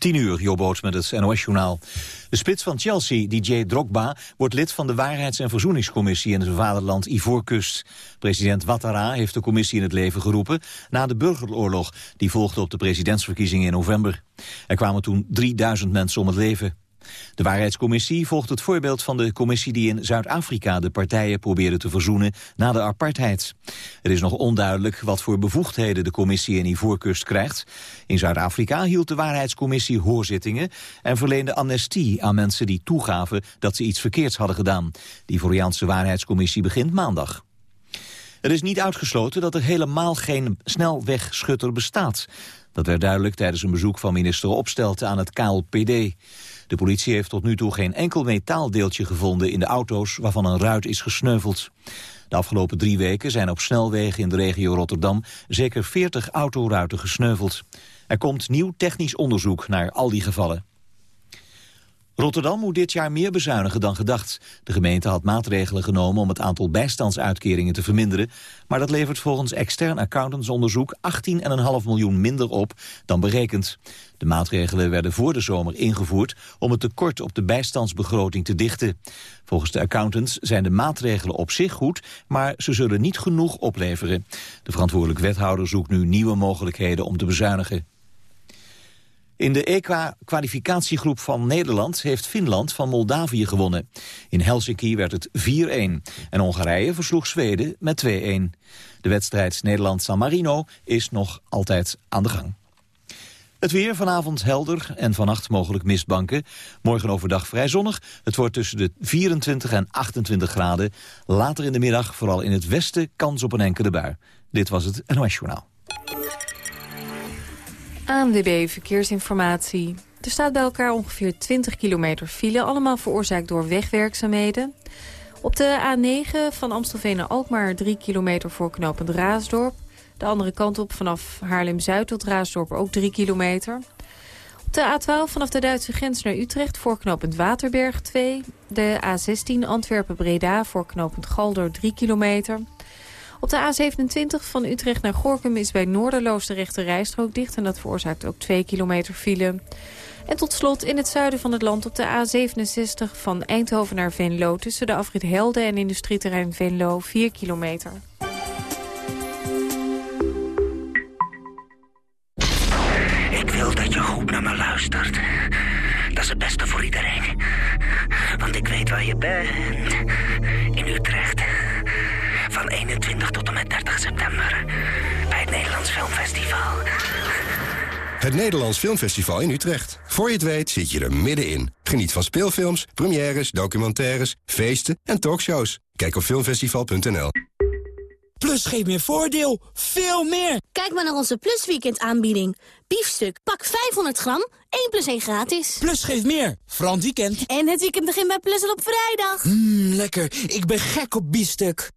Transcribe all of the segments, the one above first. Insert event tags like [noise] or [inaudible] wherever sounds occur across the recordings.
10 uur, Jobboot met het NOS-journaal. De spits van Chelsea, DJ Drogba, wordt lid van de Waarheids- en Verzoeningscommissie in het vaderland Ivoorkust. President Ouattara heeft de commissie in het leven geroepen na de burgeroorlog die volgde op de presidentsverkiezingen in november. Er kwamen toen 3000 mensen om het leven. De Waarheidscommissie volgt het voorbeeld van de commissie die in Zuid-Afrika de partijen probeerde te verzoenen na de apartheid. Het is nog onduidelijk wat voor bevoegdheden de commissie in Ivoorkust krijgt. In Zuid-Afrika hield de Waarheidscommissie hoorzittingen en verleende amnestie aan mensen die toegaven dat ze iets verkeerds hadden gedaan. De Ivoriaanse Waarheidscommissie begint maandag. Het is niet uitgesloten dat er helemaal geen snelwegschutter bestaat. Dat werd duidelijk tijdens een bezoek van minister Opstelten aan het KLPD. De politie heeft tot nu toe geen enkel metaaldeeltje gevonden in de auto's waarvan een ruit is gesneuveld. De afgelopen drie weken zijn op snelwegen in de regio Rotterdam zeker 40 autoruiten gesneuveld. Er komt nieuw technisch onderzoek naar al die gevallen. Rotterdam moet dit jaar meer bezuinigen dan gedacht. De gemeente had maatregelen genomen om het aantal bijstandsuitkeringen te verminderen, maar dat levert volgens extern accountantsonderzoek 18,5 miljoen minder op dan berekend. De maatregelen werden voor de zomer ingevoerd om het tekort op de bijstandsbegroting te dichten. Volgens de accountants zijn de maatregelen op zich goed, maar ze zullen niet genoeg opleveren. De verantwoordelijk wethouder zoekt nu nieuwe mogelijkheden om te bezuinigen. In de EK-kwalificatiegroep van Nederland heeft Finland van Moldavië gewonnen. In Helsinki werd het 4-1 en Hongarije versloeg Zweden met 2-1. De wedstrijd Nederland-San Marino is nog altijd aan de gang. Het weer vanavond helder en vannacht mogelijk mistbanken. Morgen overdag vrij zonnig. Het wordt tussen de 24 en 28 graden. Later in de middag, vooral in het westen, kans op een enkele bui. Dit was het NOS Journaal. ANWB Verkeersinformatie. Er staat bij elkaar ongeveer 20 kilometer file, allemaal veroorzaakt door wegwerkzaamheden. Op de A9 van Amstelveen naar Alkmaar 3 kilometer voor Raasdorp. De andere kant op vanaf Haarlem-Zuid tot Raasdorp ook 3 kilometer. Op de A12 vanaf de Duitse grens naar Utrecht voor Waterberg 2. De A16 Antwerpen-Breda voor knooppunt Galder 3 kilometer. Op de A27 van Utrecht naar Gorkum is bij Noorderloos de rechte rijstrook dicht... en dat veroorzaakt ook 2 kilometer file. En tot slot in het zuiden van het land op de A67 van Eindhoven naar Venlo... tussen de afrit Helden en industrieterrein Venlo 4 kilometer. Ik wil dat je goed naar me luistert. Dat is het beste voor iedereen. Want ik weet waar je bent. In Utrecht. Van 21 tot en met 30 september. Bij het Nederlands Filmfestival. Het Nederlands Filmfestival in Utrecht. Voor je het weet zit je er middenin. Geniet van speelfilms, premières, documentaires, feesten en talkshows. Kijk op filmfestival.nl. Plus geeft meer voordeel. Veel meer. Kijk maar naar onze Plus Weekend aanbieding. Biefstuk, pak 500 gram, 1 plus 1 gratis. Plus geeft meer. Frans weekend. En het weekend begint bij Plus al op vrijdag. Mmm, lekker. Ik ben gek op biefstuk.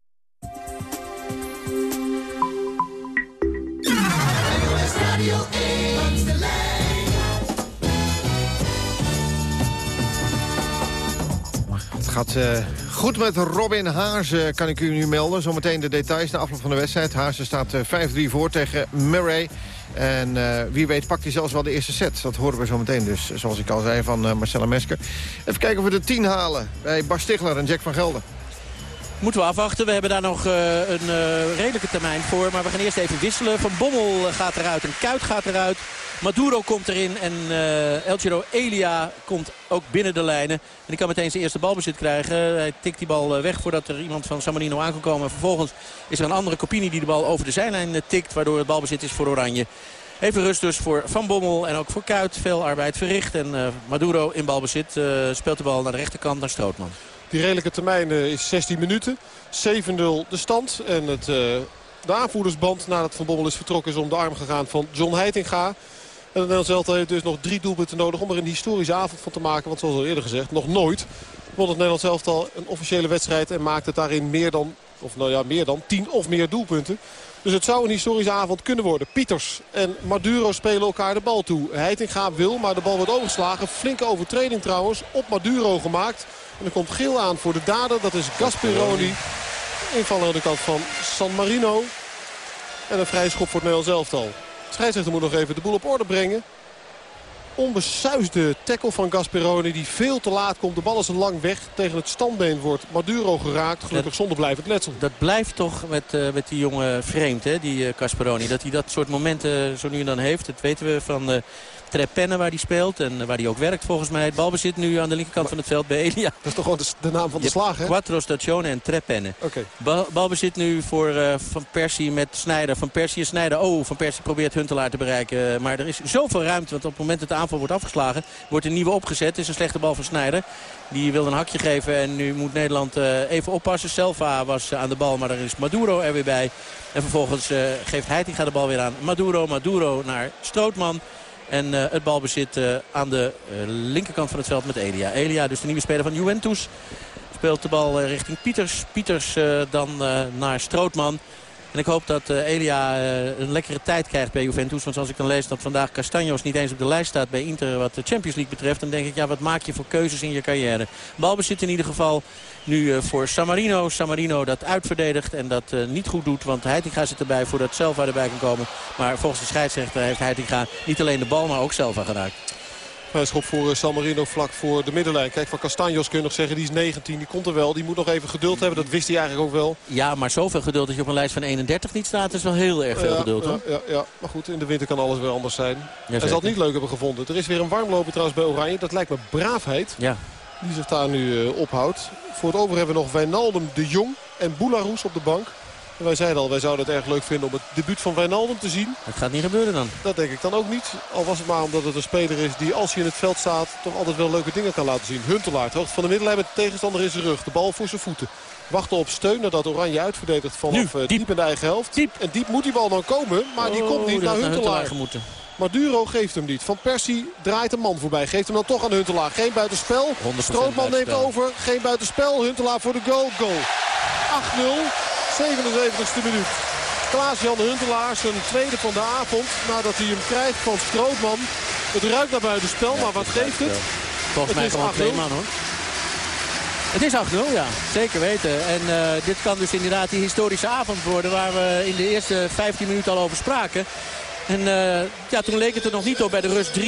Het gaat uh, goed met Robin Haase, kan ik u nu melden. Zometeen de details na afloop van de wedstrijd. Haase staat uh, 5-3 voor tegen Murray. En wie weet pakt hij zelfs wel de eerste set. Dat horen we zo meteen dus, zoals ik al zei, van Marcella Mesker. Even kijken of we de 10 halen bij Bas Stigler en Jack van Gelder. Moeten we afwachten. We hebben daar nog uh, een uh, redelijke termijn voor. Maar we gaan eerst even wisselen. Van Bommel gaat eruit en Kuit gaat eruit. Maduro komt erin en uh, El Elia komt ook binnen de lijnen. En die kan meteen zijn eerste balbezit krijgen. Hij tikt die bal weg voordat er iemand van San Marino aan kan komen. En vervolgens is er een andere Copini die de bal over de zijlijn tikt. Waardoor het balbezit is voor Oranje. Even rust dus voor Van Bommel en ook voor Kuit. Veel arbeid verricht. En Maduro in balbezit speelt de bal naar de rechterkant naar Strootman. Die redelijke termijn is 16 minuten. 7-0 de stand. En het, uh, de aanvoerdersband nadat Van Bommel is vertrokken is om de arm gegaan van John Heitinga. En het Nederlands heeft dus nog drie doelpunten nodig om er een historische avond van te maken. Want zoals al eerder gezegd, nog nooit won het Nederlands elftal een officiële wedstrijd. En maakt het daarin meer dan, of nou ja, meer dan 10 of meer doelpunten. Dus het zou een historische avond kunnen worden. Pieters en Maduro spelen elkaar de bal toe. Heitinga wil, maar de bal wordt overgeslagen. Flinke overtreding trouwens op Maduro gemaakt. En er komt geel aan voor de dader. Dat is Gasperoni. Invaller aan de kant van San Marino. En een vrije schop voor het Nederlands elftal. De scheidsrechter moet nog even de boel op orde brengen. onbesuisde tackle van Gasperoni. Die veel te laat komt. De bal is lang weg. Tegen het standbeen wordt Maduro geraakt. Gelukkig zonder blijvend letsel. Dat blijft toch met, uh, met die jonge vreemd, hè, die uh, Casperoni. Dat hij dat soort momenten zo nu en dan heeft. Dat weten we van... Uh, Trepenne waar hij speelt en waar hij ook werkt volgens mij. Het balbezit nu aan de linkerkant van het veld bij Elia. Dat is toch gewoon de, naam van de slag, hè? Quattro Stazione en Trepenne. Oké. Bal, balbezit nu voor uh, Van Persie met Snijder. Van Persie en Snijder. Oh, Van Persie probeert Huntelaar te bereiken. Maar er is zoveel ruimte, want op het moment dat de aanval wordt afgeslagen... wordt een nieuwe opgezet. Het is een slechte bal van Snijder. Die wil een hakje geven en nu moet Nederland uh, even oppassen. Selva was aan de bal, maar er is Maduro er weer bij. En vervolgens uh, geeft Heitinga de bal weer aan Maduro. Maduro naar Strootman. En uh, het balbezit uh, aan de uh, linkerkant van het veld met Elia. Elia, dus de nieuwe speler van Juventus. Speelt de bal richting Pieters. Pieters dan naar Strootman. En ik hoop dat Elia een lekkere tijd krijgt bij Juventus. Want als ik dan lees dat vandaag Castanjos niet eens op de lijst staat bij Inter wat de Champions League betreft. Dan denk ik, ja, wat maak je voor keuzes in je carrière? Balbezit in ieder geval nu uh, voor Samarino. Samarino dat uitverdedigt en dat uh, niet goed doet. Want Heitinga zit erbij voordat Selva erbij kan komen. Maar volgens de scheidsrechter heeft Heitinga niet alleen de bal, maar ook Selva geraakt. Hij schop voor uh, San Marino vlak voor de middenlijn. Kijk, van Castanjos kun je nog zeggen, die is 19. Die komt er wel. Die moet nog even geduld hebben. Dat wist hij eigenlijk ook wel. Ja, maar zoveel geduld dat je op een lijst van 31 niet staat... is wel heel erg veel ja, geduld, hoor. Ja, ja, ja, maar goed, in de winter kan alles weer anders zijn. Hij zal het niet leuk hebben gevonden. Er is weer een warmloper trouwens bij Oranje. Dat lijkt me braafheid. Ja. Die zich daar nu uh, ophoudt. Voor het over hebben we nog Wijnaldum de Jong en Boularus op de bank. En wij zeiden al, wij zouden het erg leuk vinden om het debuut van Wijnaldum te zien. Het gaat niet gebeuren dan. Dat denk ik dan ook niet. Al was het maar omdat het een speler is die als hij in het veld staat... toch altijd wel leuke dingen kan laten zien. Huntelaar, het hoogte van de middenlijn met de tegenstander in zijn rug. De bal voor zijn voeten. Wachten op steun nadat Oranje uitverdedigt vanaf nu, diep. diep in de eigen helft. Diep. En diep moet die bal dan komen, maar die oh, komt niet naar Huntelaar. Huntelaar moeten. Maduro geeft hem niet. Van Persie draait een man voorbij. Geeft hem dan toch aan Huntelaar. Geen buitenspel. Strootman neemt over. Geen buitenspel. Huntelaar voor de goal. Goal. 8-0. 77ste minuut. Klaas-Jan Huntelaar zijn tweede van de avond. Nadat hij hem krijgt van Strootman. Het ruikt naar buitenspel. Maar wat geeft het? Volgens mij gewoon twee man hoor. Het is 8-0, ja. Zeker weten. En uh, dit kan dus inderdaad die historische avond worden... waar we in de eerste 15 minuten al over spraken. En uh, ja, toen leek het er nog niet op bij de rust 3-0.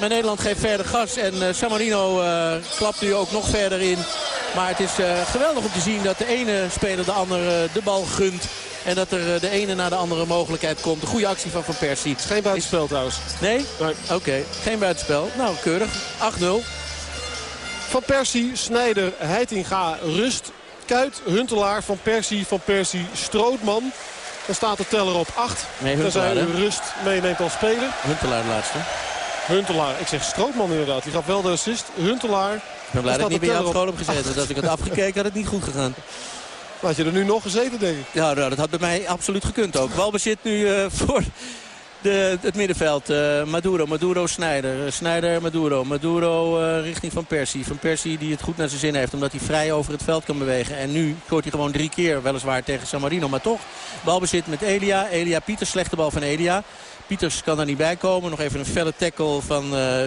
Maar Nederland geeft verder gas. En uh, Samarino uh, klapt nu ook nog verder in. Maar het is geweldig om te zien dat de ene speler de andere de bal gunt. En dat er de ene naar de andere mogelijkheid komt. De goede actie van Van Persie. Het is geen buitenspel trouwens. Nee? nee. Oké, okay. geen buitenspel. Nou, keurig. 8-0. Van Persie, Snijder, Heitinga, Rust, Kuit, Huntelaar, Van Persie, Van Persie, Strootman... Dan staat de teller op 8. Nee, Huntelaar. Dan rust meeneemt als speler. Huntelaar de laatste. Huntelaar. Ik zeg Strootman inderdaad. Die gaf wel de assist. Huntelaar. Ik ben blij dat ik niet bij jou op school heb gezeten. Dat ik het afgekeken had het niet goed gegaan. Had je er nu nog gezeten, denk ik? Ja, nou, dat had bij mij absoluut gekund ook. Balbezit nu uh, voor de, het middenveld. Uh, Maduro, Maduro, Snijder. Snijder, Maduro. Maduro uh, richting Van Persie. Van Persie die het goed naar zijn zin heeft. Omdat hij vrij over het veld kan bewegen. En nu scoort hij gewoon drie keer. Weliswaar tegen San Marino. Maar toch. Balbezit met Elia. Elia Pieters. Slechte bal van Elia. Pieters kan er niet bij komen. Nog even een felle tackle van uh.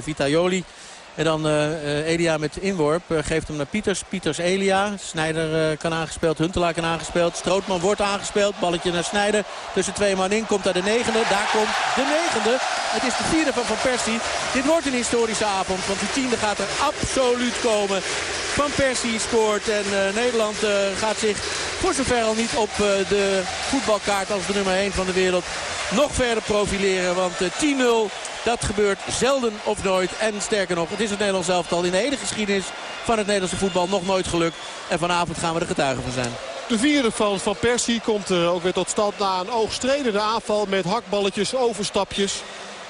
En dan uh, Elia met inworp. Uh, geeft hem naar Pieters. Pieters Elia. Snijder kan aangespeeld. Huntelaar kan aangespeeld. Strootman wordt aangespeeld. Balletje naar Snijder. Tussen twee man in. Komt daar de negende. Daar komt de negende. Het is de vierde van Van Persie. Dit wordt een historische avond. Want die tiende gaat er absoluut komen. Van Persie scoort. En Nederland gaat zich voor zover al niet op de voetbalkaart als de nummer 1 van de wereld nog verder profileren. Want 10-0 dat gebeurt zelden of nooit. En sterker nog, het is het Nederlands elftal in de hele geschiedenis van het Nederlandse voetbal nog nooit gelukt. En vanavond gaan we er getuigen van zijn. De vierde van Van Persie komt uh, ook weer tot stand na een oogstredende aanval met hakballetjes, overstapjes.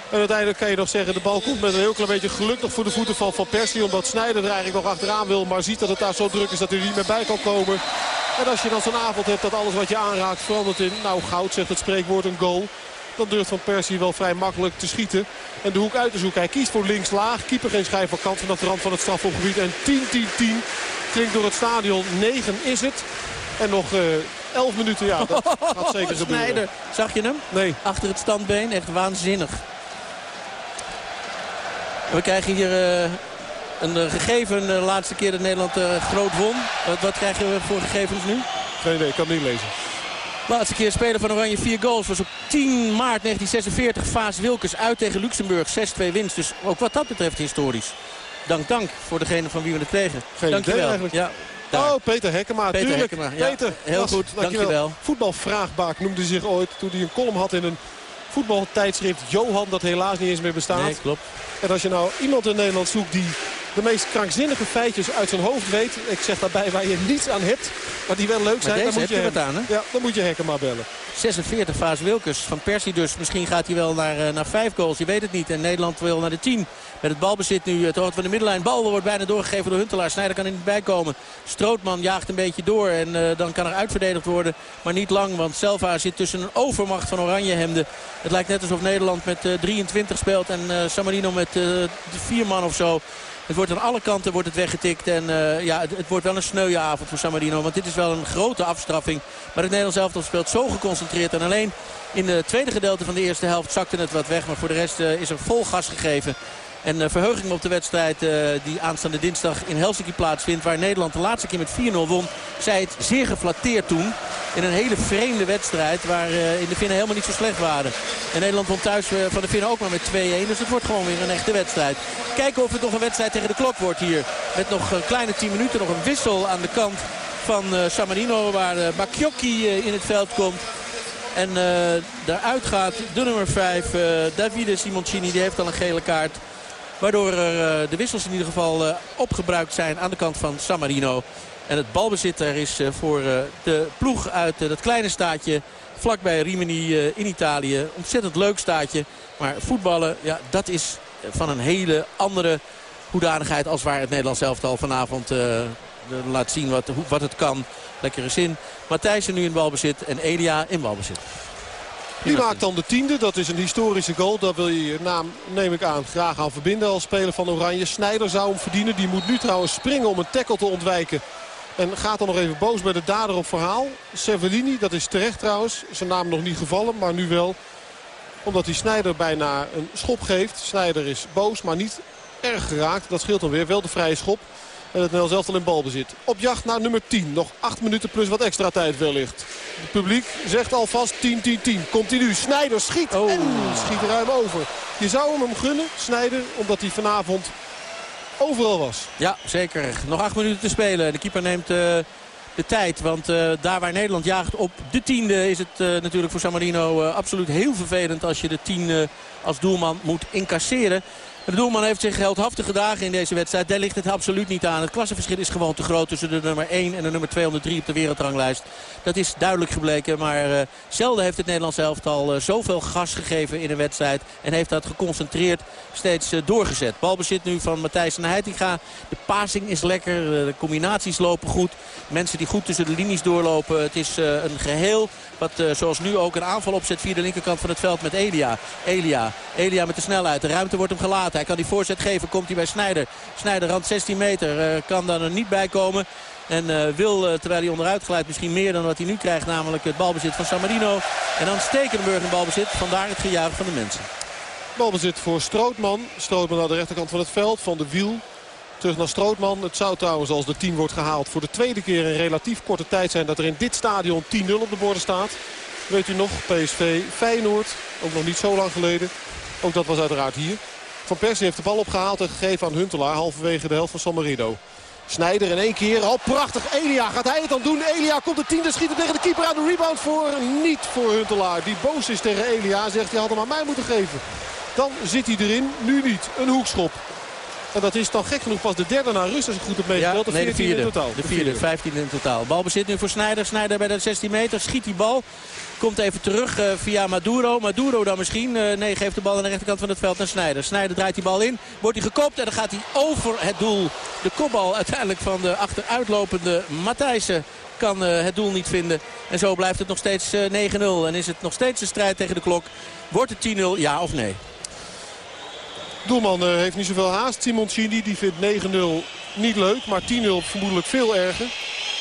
En uiteindelijk kan je nog zeggen, de bal komt met een heel klein beetje geluk voor de voeten van Van Persie. Omdat Snijder er eigenlijk nog achteraan wil, maar ziet dat het daar zo druk is dat hij er niet meer bij kan komen. En als je dan zo'n avond hebt dat alles wat je aanraakt verandert in, nou goud zegt het spreekwoord, een goal. Dan durft Van Persie wel vrij makkelijk te schieten. En de hoek uit te zoeken. Hij kiest voor links laag. Keeper geen schijf van kant vanaf de rand van het strafhofgebied. En 10-10-10 klinkt door het stadion. 9 is het. En nog uh, 11 minuten, ja, dat [laughs] gaat zeker gebeuren. Snijder, zag je hem? Nee. Achter het standbeen, echt waanzinnig. We krijgen hier uh, een uh, gegeven, de laatste keer dat Nederland groot won. Wat, wat krijgen we voor gegevens nu? Geen idee, ik kan het niet lezen. Laatste keer speler van Oranje vier goals was op 10 maart 1946, Vaas Wilkes uit tegen Luxemburg. 6-2 winst. Dus ook wat dat betreft historisch. Dank, dank voor degene van wie we het kregen. Geen Dankjewel. eigenlijk. Ja, daar. Oh, Peter Hekkema, Peter tuurlijk. Hekkema, ja. Peter, Heel was- goed, dankjewel. Voetbalvraagbaak noemde hij zich ooit toen hij een column had in een voetbaltijdschrift. Johan, dat helaas niet eens meer bestaat. Nee, klopt. En als je nou iemand in Nederland zoekt die de meest krankzinnige feitjes uit zijn hoofd weet. Ik zeg daarbij waar je niets aan hebt, maar die wel leuk zijn. dan moet je hem- aan? Ja, dan moet je Hekkema bellen. 46, Vaas Wilkes van Persie dus. Misschien gaat hij wel naar, eh, naar 5 goals, je weet het niet. En Nederland wil naar de 10. Met het balbezit nu het hoogte van de middenlijn. Bal wordt bijna doorgegeven door Huntelaar. Snijder kan er niet bij komen. Strootman jaagt een beetje door. En eh, dan kan er uitverdedigd worden. Maar niet lang, want Selva zit tussen een overmacht van oranje hemden. Het lijkt net alsof Nederland met eh, 23 speelt. En eh Samarino met eh, vier man of zo. Het wordt aan alle kanten wordt het weggetikt. En eh, ja, het, wordt wel een sneuwe avond voor Samarino. Want dit is wel een grote afstraffing. Maar het Nederlands elftal speelt zo geconcentreerd. En alleen in het tweede gedeelte van de eerste helft zakte het wat weg. Maar voor de rest eh, is er vol gas gegeven. En eh, verheuging op de wedstrijd eh, die aanstaande dinsdag in Helsinki plaatsvindt. Waar Nederland de laatste keer met 4-0 won. Zij het zeer geflatteerd toen. In een hele vreemde wedstrijd waar eh, in de Finnen helemaal niet zo slecht waren. En Nederland won thuis eh, van de Finnen ook maar met 2-1. Dus het wordt gewoon weer een echte wedstrijd. Kijken of het nog een wedstrijd tegen de klok wordt hier. Met nog een kleine 10 minuten. Nog een wissel aan de kant van Samarino. Waar uh, in het veld komt. En daaruit gaat de nummer 5, uh, Davide Simoncini. Die heeft al een gele kaart. Waardoor er uh, de wissels in ieder geval uh, opgebruikt zijn aan de kant van San Marino. En het balbezit er is uh, voor de ploeg uit dat kleine staatje vlakbij Rimini in Italië. Ontzettend leuk staatje. Maar voetballen, ja, dat is van een hele andere hoedanigheid als waar het Nederlands elftal vanavond laat zien wat, wat het kan. Lekkere zin. Matthijssen nu in balbezit en Elia in balbezit. Die maakt dan de tiende. Dat is een historische goal. Daar wil je je naam, neem ik aan, graag aan verbinden als speler van Oranje. Snijder zou hem verdienen. Die moet nu trouwens springen om een tackle te ontwijken. En gaat dan nog even boos bij de dader op verhaal. Cervellini, dat is terecht trouwens. Zijn naam nog niet gevallen, maar nu wel. Omdat hij Snijder bijna een schop geeft. Snijder is boos, maar niet erg geraakt. Dat scheelt dan weer. Wel de vrije schop. En het Nederlands elftal in balbezit. Op jacht naar nummer 10. Nog 8 minuten plus wat extra tijd wellicht. Het publiek zegt alvast 10-10-10. Continu. Snijder schiet Oh. en schiet ruim over. Je zou hem hem gunnen, Snijder, omdat hij vanavond overal was. Ja, zeker. Nog 8 minuten te spelen. De keeper neemt uh, de tijd. Want uh, daar waar Nederland jaagt op de tiende is het uh, natuurlijk voor San Marino absoluut heel vervelend als je de tien als doelman moet incasseren. De doelman heeft zich heldhaftig gedragen in deze wedstrijd. Daar ligt het absoluut niet aan. Het klassenverschil is gewoon te groot tussen de nummer 1 en de nummer 203 op de wereldranglijst. Dat is duidelijk gebleken. Maar uh, zelden heeft het Nederlands elftal uh, zoveel gas gegeven in een wedstrijd. En heeft dat geconcentreerd steeds uh, doorgezet. Balbezit nu van Matthijs en Heitinga. De passing is lekker. de combinaties lopen goed. Mensen die goed tussen de linies doorlopen. Het is een geheel wat zoals nu ook een aanval opzet via de linkerkant van het veld met Elia. Elia. Elia met de snelheid. De ruimte wordt hem gelaten. Hij kan die voorzet geven. Komt hij bij Snijder. Snijder rand 16 meter. Uh, kan dan er niet bij komen. En uh, wil, uh, terwijl hij onderuit glijdt, misschien meer dan wat hij nu krijgt. Namelijk het balbezit van San Marino. En dan Stekenburg een balbezit. Vandaar het gejuich van de mensen. Balbezit voor Strootman. Strootman aan de rechterkant van het veld. Van de wiel. Terug naar Strootman. Het zou trouwens als de 10 wordt gehaald voor de tweede keer in relatief korte tijd zijn dat er in dit stadion 10-0 op de borden staat. Weet u nog, PSV Feyenoord. Ook nog niet zo lang geleden. Ook dat was uiteraard hier. Van Persie heeft de bal opgehaald en gegeven aan Huntelaar. Halverwege de helft van San Marino. Snijder in één keer. Al prachtig. Elia gaat hij het dan doen. Elia komt de tiende schieten tegen de keeper aan. De rebound voor. Niet voor Huntelaar. Die boos is tegen Elia. Zegt hij had hem aan mij moeten geven. Dan zit hij erin. Nu niet. Een hoekschop. En dat is dan gek genoeg pas de derde na rust als ik goed heb meegeteld. Ja, nee, de vierde. in totaal. De vierde, de vijftiende in totaal. Balbezit nu voor Snijder. Snijder bij de 16 meter. Schiet die bal. Komt even terug uh, via Maduro. Maduro dan misschien. Uh, nee, geeft de bal aan de rechterkant van het veld naar Snijder. Snijder draait die bal in. Wordt hij gekopt en dan gaat hij over het doel. De kopbal uiteindelijk van de achteruitlopende Matthijssen kan uh, het doel niet vinden. En zo blijft het nog steeds 9-0. En is het nog steeds een strijd tegen de klok. Wordt het 10-0, ja of nee? Doelman uh, heeft niet zoveel haast. Simoncini die vindt 9-0 niet leuk. Maar 10-0 vermoedelijk veel erger.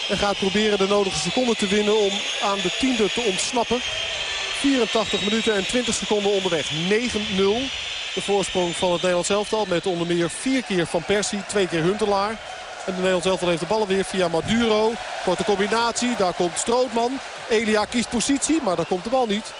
En gaat proberen de nodige seconden te winnen om aan de tiende te ontsnappen. 84 minuten en 20 seconden onderweg. 9-0. De voorsprong van het Nederlands elftal met onder meer vier keer Van Persie, twee keer Huntelaar. En de Nederlands elftal heeft de ballen weer via Maduro. Korte combinatie, daar komt Strootman. Elia kiest positie, maar daar komt de bal niet.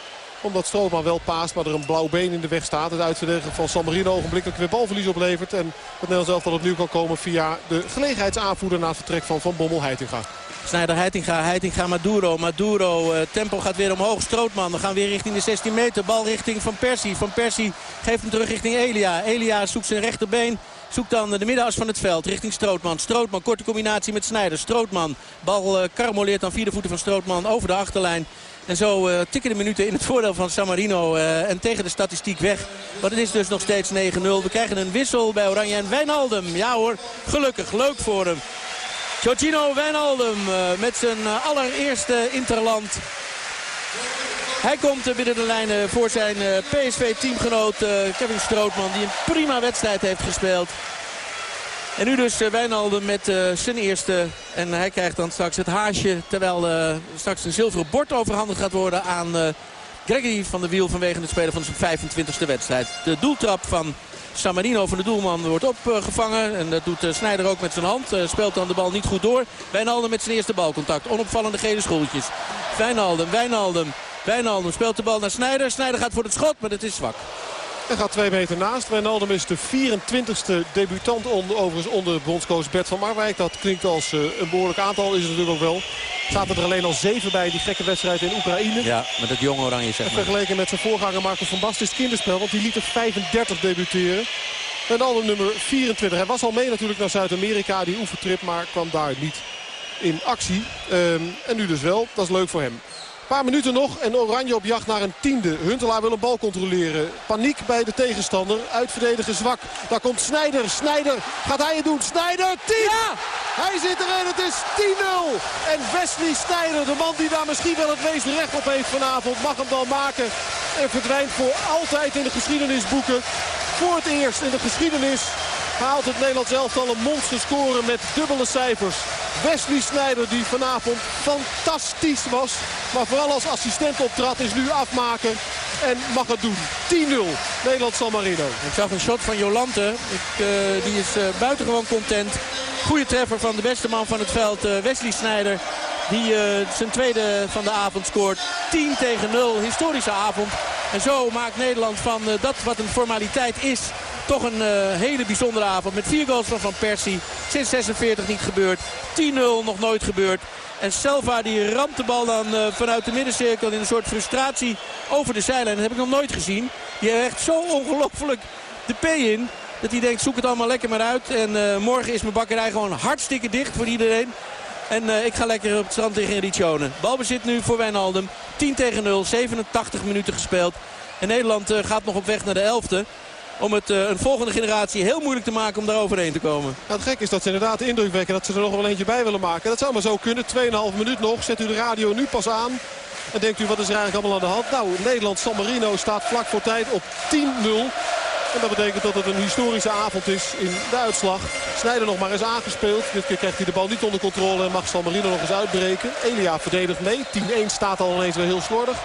Omdat Strootman wel paast, maar er een blauw been in de weg staat. Het uitverdedigen van San Marino ogenblikkelijk weer balverlies oplevert. En het Nederlands elftal opnieuw kan komen via de gelegenheidsaanvoerder na het vertrek van Van Bommel Heitinga. Snijder Heitinga, Heitinga Maduro. Maduro, uh, tempo gaat weer omhoog. Strootman, we gaan weer richting de 16 meter. Bal richting Van Persie. Van Persie geeft hem terug richting Elia. Elia zoekt zijn rechterbeen. Zoekt dan de middenas van het veld richting Strootman. Strootman, korte combinatie met Snijder. Strootman, bal uh, karmoleert dan vierde voeten van Strootman over de achterlijn. En zo uh, tikken de minuten in het voordeel van San Marino uh, en tegen de statistiek weg. Want het is dus nog steeds 9-0. We krijgen een wissel bij Oranje en Wijnaldum. Ja hoor, gelukkig, leuk voor hem. Giorgino Wijnaldum uh, met zijn allereerste interland. Hij komt binnen de lijnen voor zijn PSV-teamgenoot Kevin Strootman. Die een prima wedstrijd heeft gespeeld. En nu dus Wijnaldum met uh, zijn eerste. En hij krijgt dan straks het haasje. Terwijl uh, straks een zilveren bord overhandigd gaat worden aan uh, Gregory van der Wiel. Vanwege het spelen van zijn 25e wedstrijd. De doeltrap van San Marino van de doelman wordt opgevangen. En dat doet Snijder ook met zijn hand. speelt dan de bal niet goed door. Wijnaldum met zijn eerste balcontact. Onopvallende gele schoentjes. Wijnaldum, Wijnaldum. Wijnaldum speelt de bal naar Snijder. Snijder gaat voor het schot, maar het is zwak. Hij gaat twee meter naast. Wijnaldum is de 24ste debutant onder, overigens onder bondscoach Bert van Marwijk. Dat klinkt als uh, een behoorlijk aantal, is het natuurlijk ook wel. Zaten er alleen al zeven bij die gekke wedstrijd in Oekraïne. Ja, met het jonge oranje zeg maar. Vergeleken met zijn voorganger Marco van Basten is het kinderspel. Want die liet er 35 debuteren. Wijnaldum nummer 24. Hij was al mee natuurlijk naar Zuid-Amerika, die oefentrip. Maar kwam daar niet in actie. Um, en nu dus wel. Dat is leuk voor hem. Een paar minuten nog en Oranje op jacht naar een tiende. Huntelaar wil een bal controleren. Paniek bij de tegenstander. Uitverdedigen zwak. Daar komt Snijder. Snijder. Gaat hij het doen? Snijder. 10. Ja! Hij zit erin. Het is 10-0. En Wesley Snijder, de man die daar misschien wel het meest recht op heeft vanavond, mag hem dan maken. En verdwijnt voor altijd in de geschiedenisboeken. Voor het eerst in de geschiedenis haalt het Nederlands elftal een monster scoren met dubbele cijfers. Wesley Sneijder die vanavond fantastisch was. Maar vooral als assistent optrad is nu afmaker. En mag het doen. 10-0 Nederland-San Marino. Ik zag een shot van Jolante. Ik, uh, die is uh, buitengewoon content. Goede treffer van de beste man van het veld. Uh, Wesley Sneijder. Die zijn tweede van de avond scoort. 10 tegen 0. Historische avond. En zo maakt Nederland van dat wat een formaliteit is toch een uh, hele bijzondere avond. Met vier goals van Van Persie. Sinds 46 niet gebeurd. 10-0 nog nooit gebeurd. En Selva die ramt de bal dan uh, vanuit de middencirkel in een soort frustratie over de zijlijn. Dat heb ik nog nooit gezien. Die heeft zo ongelooflijk de P in. Dat hij denkt zoek het allemaal lekker maar uit. En uh, morgen is mijn bakkerij gewoon hartstikke dicht voor iedereen. En ik ga lekker op het strand tegen Riccione. Balbezit nu voor Wijnaldum. 10 tegen 0. 87 minuten gespeeld. En Nederland gaat nog op weg naar de 11e om het uh, een volgende generatie heel moeilijk te maken om daar overheen te komen. Nou, het gek is dat ze inderdaad de indruk wekken dat ze er nog wel eentje bij willen maken. Dat zou maar zo kunnen. 2,5 minuut nog. Zet u de radio nu pas aan. En denkt u wat is er eigenlijk allemaal aan de hand? Nou, Nederland-San Marino staat vlak voor tijd op 10-0. En dat betekent dat het een historische avond is in de uitslag. Snijder nog maar eens aangespeeld. Dit keer krijgt hij de bal niet onder controle en mag San Marino nog eens uitbreken. Elia verdedigt mee. 10-1 staat al ineens weer heel slordig.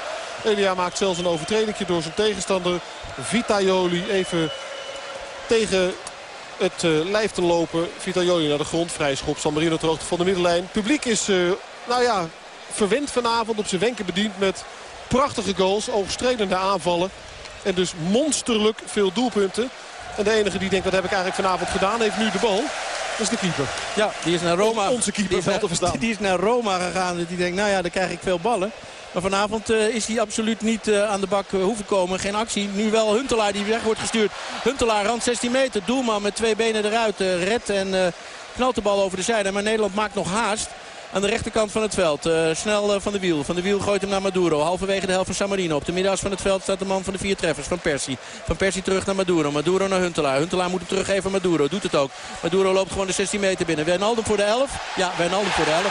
Elia maakt zelfs een overtreding door zijn tegenstander Vitaioli even tegen het uh, lijf te lopen. Vitaioli naar de grond. Vrij schop. San Marino ter hoogte van de middenlijn. publiek is, uh, nou ja, verwend vanavond op zijn wenken bediend met prachtige goals. Oogstredende aanvallen. En dus monsterlijk veel doelpunten. En de enige die denkt, wat heb ik eigenlijk vanavond gedaan, heeft nu de bal. Dat is de keeper. Ja, die is naar Roma. Onze keeper valt te verstaan. [laughs] Die is naar Roma gegaan. Die denkt, nou ja, dan krijg ik veel ballen. Maar vanavond uh, is hij absoluut niet uh, aan de bak uh, hoeven komen. Geen actie. Nu wel Huntelaar die weg wordt gestuurd. Huntelaar rand 16 meter. Doelman met twee benen eruit. Red en knalt de bal over de zijde. Maar Nederland maakt nog haast. Aan de rechterkant van het veld. snel van de wiel. Van de wiel gooit hem naar Maduro. Halverwege de helft van San Marino. Op de middenas van het veld staat de man van de vier treffers. Van Persie. Van Persie terug naar Maduro. Maduro naar Huntelaar. Huntelaar moet hem teruggeven aan Maduro. Doet het ook. Maduro loopt gewoon de 16 meter binnen. Wijnaldum voor de 11. Ja, Wijnaldum voor de 11. [laughs]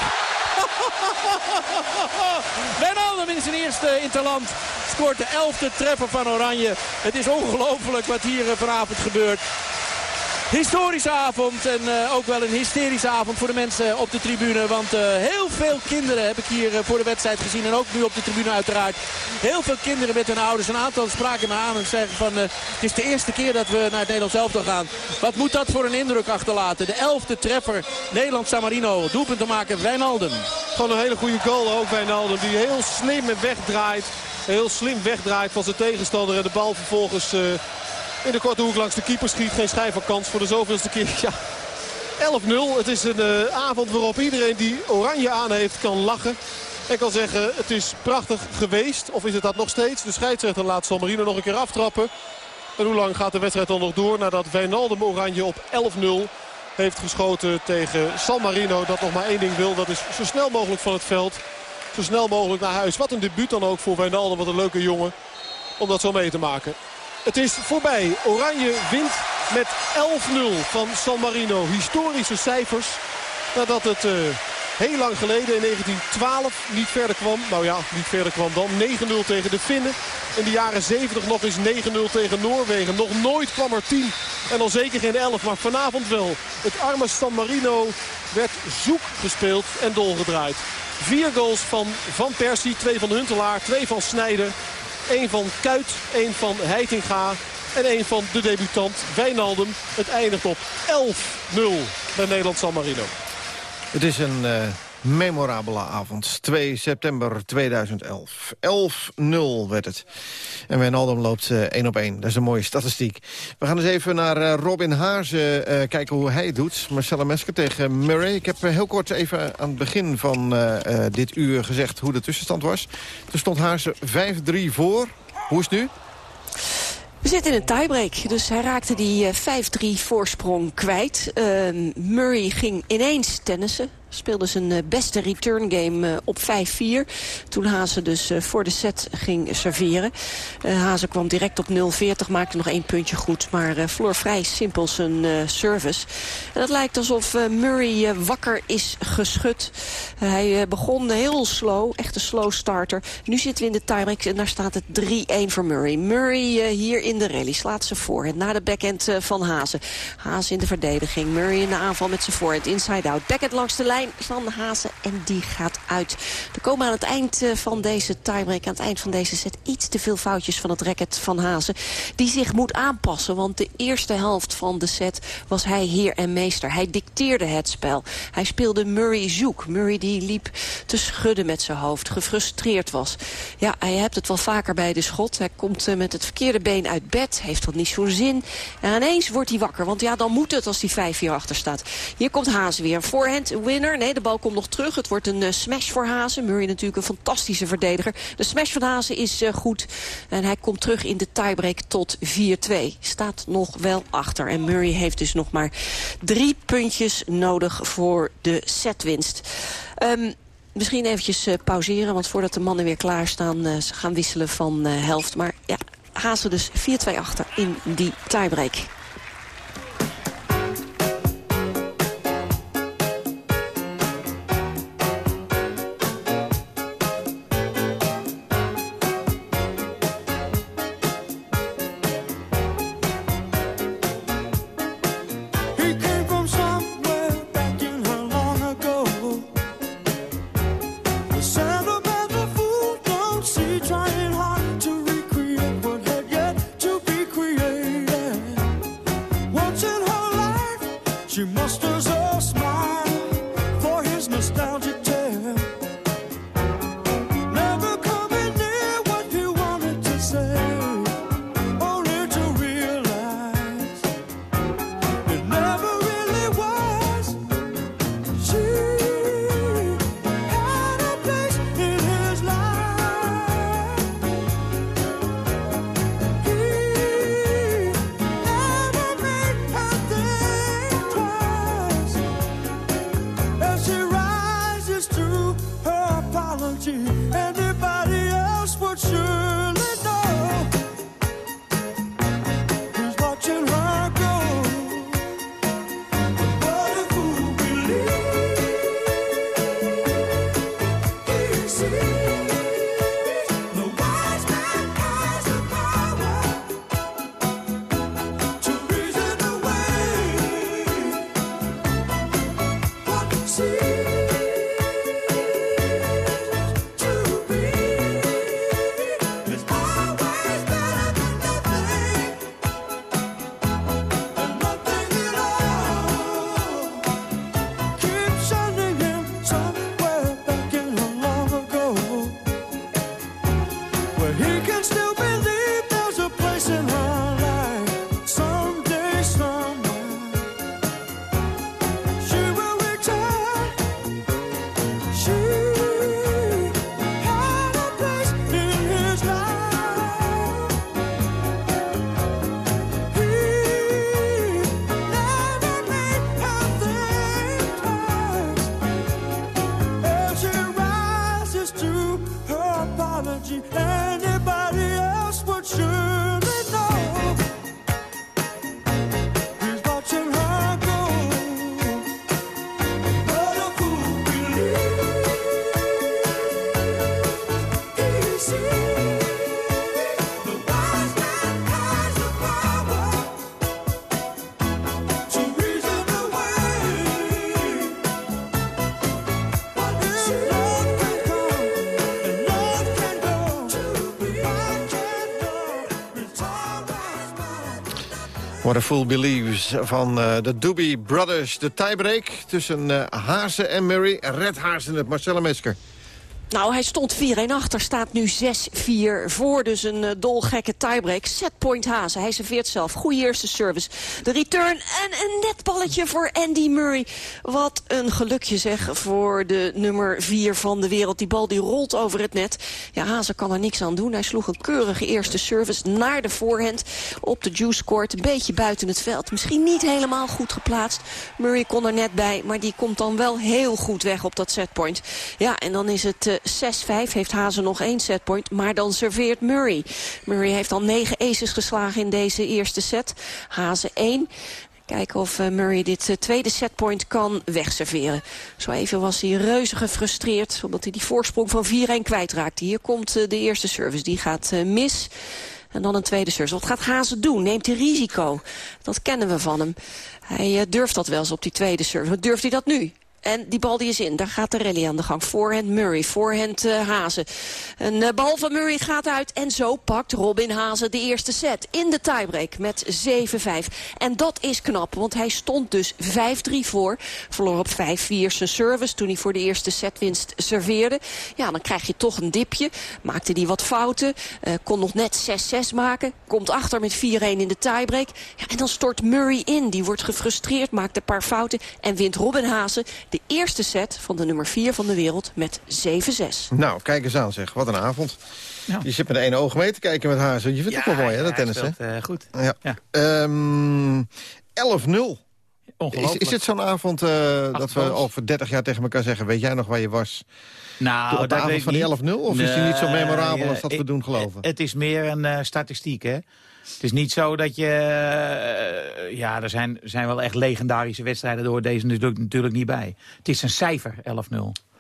Wijnaldum in zijn eerste interland scoort de elfde treffer van Oranje. Het is ongelooflijk wat hier vanavond gebeurt. Historische avond en uh, ook wel een hysterische avond voor de mensen op de tribune. Want uh, heel veel kinderen heb ik hier uh, voor de wedstrijd gezien. En ook nu op de tribune uiteraard. Heel veel kinderen met hun ouders. Een aantal spraken me aan en zeggen van... het is de eerste keer dat we naar het Nederlands elftal gaan. Wat moet dat voor een indruk achterlaten? De elfde treffer Nederland-San Marino. Doelpunt te maken Wijnaldum. Gewoon een hele goede goal ook Wijnaldum. Die heel slim wegdraait. Heel slim wegdraait van zijn tegenstander. En de bal vervolgens in de korte hoek langs de keeper schiet. Geen schijn van kans voor de zoveelste keer. Ja, 11-0. Het is een uh, avond waarop iedereen die oranje aan heeft kan lachen. En kan zeggen het is prachtig geweest. Of is het dat nog steeds? De scheidsrechter laat San Marino nog een keer aftrappen. En hoe lang gaat de wedstrijd dan nog door nadat Wijnaldum Oranje op 11-0 heeft geschoten tegen San Marino. Dat nog maar één ding wil. Dat is zo snel mogelijk van het veld. Zo snel mogelijk naar huis. Wat een debuut dan ook voor Wijnaldum. Wat een leuke jongen om dat zo mee te maken. Het is voorbij. Oranje wint met 11-0 van San Marino. Historische cijfers. Nadat het uh, heel lang geleden in 1912 niet verder kwam. Nou ja, niet verder kwam dan. 9-0 tegen de Finnen. In de jaren 70 nog eens 9-0 tegen Noorwegen. Nog nooit kwam er 10 en al zeker geen 11. Maar vanavond wel. Het arme San Marino werd zoek gespeeld en dolgedraaid. Vier goals van Van Persie, twee van Huntelaar, twee van Snijder. Één van Kuit, één van Heitinga en één van de debutant Wijnaldum. Het eindigt op 11-0 bij Nederland San Marino. Het is een uh, memorabele avond. 2 september 2011. 11-0 werd het. En Wijnaldum loopt uh, 1 op 1. Dat is een mooie statistiek. We gaan eens even naar uh, Robin Haarzen kijken hoe hij het doet. Marcella Mesker tegen Murray. Ik heb heel kort even aan het begin van dit uur gezegd hoe de tussenstand was. Toen stond Haarzen 5-3 voor. Hoe is het nu? We zitten in een tiebreak, dus hij raakte die 5-3 voorsprong kwijt. Uh, Murray ging ineens tennissen speelde zijn eh, beste return game eh, op 5-4. Toen Hazen dus eh, voor de set ging serveren. Hazen kwam direct op 0-40, maakte nog één puntje goed. Maar verloor vrij simpel zijn service. En het lijkt alsof Murray wakker is geschud. hij begon heel slow, echt een slow starter. Nu zitten we in de tiebreak en daar staat het 3-1 voor Murray. Murray hier in de rally slaat ze voor. Na de backhand van Hazen. Hazen in de verdediging. Murray in de aanval met zijn voorhand. Inside-out. Backhand langs de lijn van Hazen en die gaat uit. Er komen aan het eind eh, van deze tiebreak, aan het eind van deze set... iets te veel foutjes van het racket van Hazen. Die zich moet aanpassen, want de eerste helft van de set... was hij heer en meester. Hij dicteerde het spel. Hij speelde Murray zoek. Murray die liep te schudden met zijn hoofd, gefrustreerd was. Ja, hij hebt het wel vaker bij de schot. Hij komt eh, met het verkeerde been uit bed, heeft wat niet zo'n zin. En ineens wordt hij wakker, want ja, dan moet het als hij 5-4 achter staat. Hier komt Hazen weer. Voorhand winner Nee, de bal komt nog terug. Het wordt een uh, smash voor Hazen. Murray natuurlijk een fantastische verdediger. De smash van Hazen is uh, goed. En hij komt terug in de tiebreak tot 4-2. Staat nog wel achter. En Murray heeft dus nog maar drie puntjes nodig voor de setwinst. Um, misschien eventjes uh, pauzeren, want voordat de mannen weer klaarstaan... Uh, ze gaan wisselen van uh, helft. Maar ja, Hazen dus 4-2 achter in die tiebreak. Fool Believes van uh, de Doobie Brothers. De tiebreak tussen uh, en Murray. Red Hazen het Marcella Mesker. Nou, hij stond 4-1 achter, staat nu 6-4 voor. Dus een uh, dolgekke tiebreak. Setpoint Hazen, hij serveert zelf. Goeie eerste service. De return en een netballetje voor Andy Murray. Wat een gelukje zeg voor de nummer 4 van de wereld. Die bal die rolt over het net. Ja, Hazen kan er niks aan doen. Hij sloeg een keurige eerste service naar de voorhand. Op de juice court, een beetje buiten het veld. Misschien niet helemaal goed geplaatst. Murray kon er net bij, maar die komt dan wel heel goed weg op dat setpoint. Ja, en dan is het... Uh, 6-5 heeft Hazen nog één setpoint, maar dan serveert Murray. Murray heeft al negen aces geslagen in deze eerste set. Hazen 1. Kijken of Murray dit tweede setpoint kan wegserveren. Zo even was hij reuze gefrustreerd... omdat hij die voorsprong van 4-1 kwijtraakte. Hier komt de eerste service, die gaat mis... En dan een tweede service. Wat gaat Hazen doen? Neemt hij risico? Dat kennen we van hem. Hij durft dat wel eens op die tweede service. Durft hij dat nu? En die bal die is in. Daar gaat de rally aan de gang. Voorhand Murray, voorhand uh, Hazen. Een uh, bal van Murray gaat uit. En zo pakt Robin Hazen de eerste set. In de tiebreak met 7-5. En dat is knap, want hij stond dus 5-3 voor. Verloor op 5-4 zijn service toen hij voor de eerste setwinst serveerde. Ja, dan krijg je toch een dipje. Maakte hij wat fouten. Uh, kon nog net 6-6 maken. Komt achter met 4-1 in de tiebreak. Ja, en dan stort Murray in. Die wordt gefrustreerd, maakt een paar fouten. En wint Robin Hazen de eerste set van de nummer 4 van de wereld met 7-6. Nou, kijk eens aan zeg. Wat een avond. Ja. Je zit met één oog mee te kijken met haar. Je vindt het ook wel mooi, hè, dat tennis, hè? Uh, goed. Ja. ja. Um, 11-0. Is, is het zo'n avond uh, dat we over 30 jaar tegen elkaar zeggen... weet jij nog waar je was nou, op de dat avond van die 11-0? Of nee, is die niet zo memorabel als dat we doen geloven? Het is meer een uh, statistiek, hè? Het is niet zo dat je... Uh, ja, er zijn, zijn wel echt legendarische wedstrijden. door deze natuurlijk, natuurlijk niet bij. Het is een cijfer, 11-0.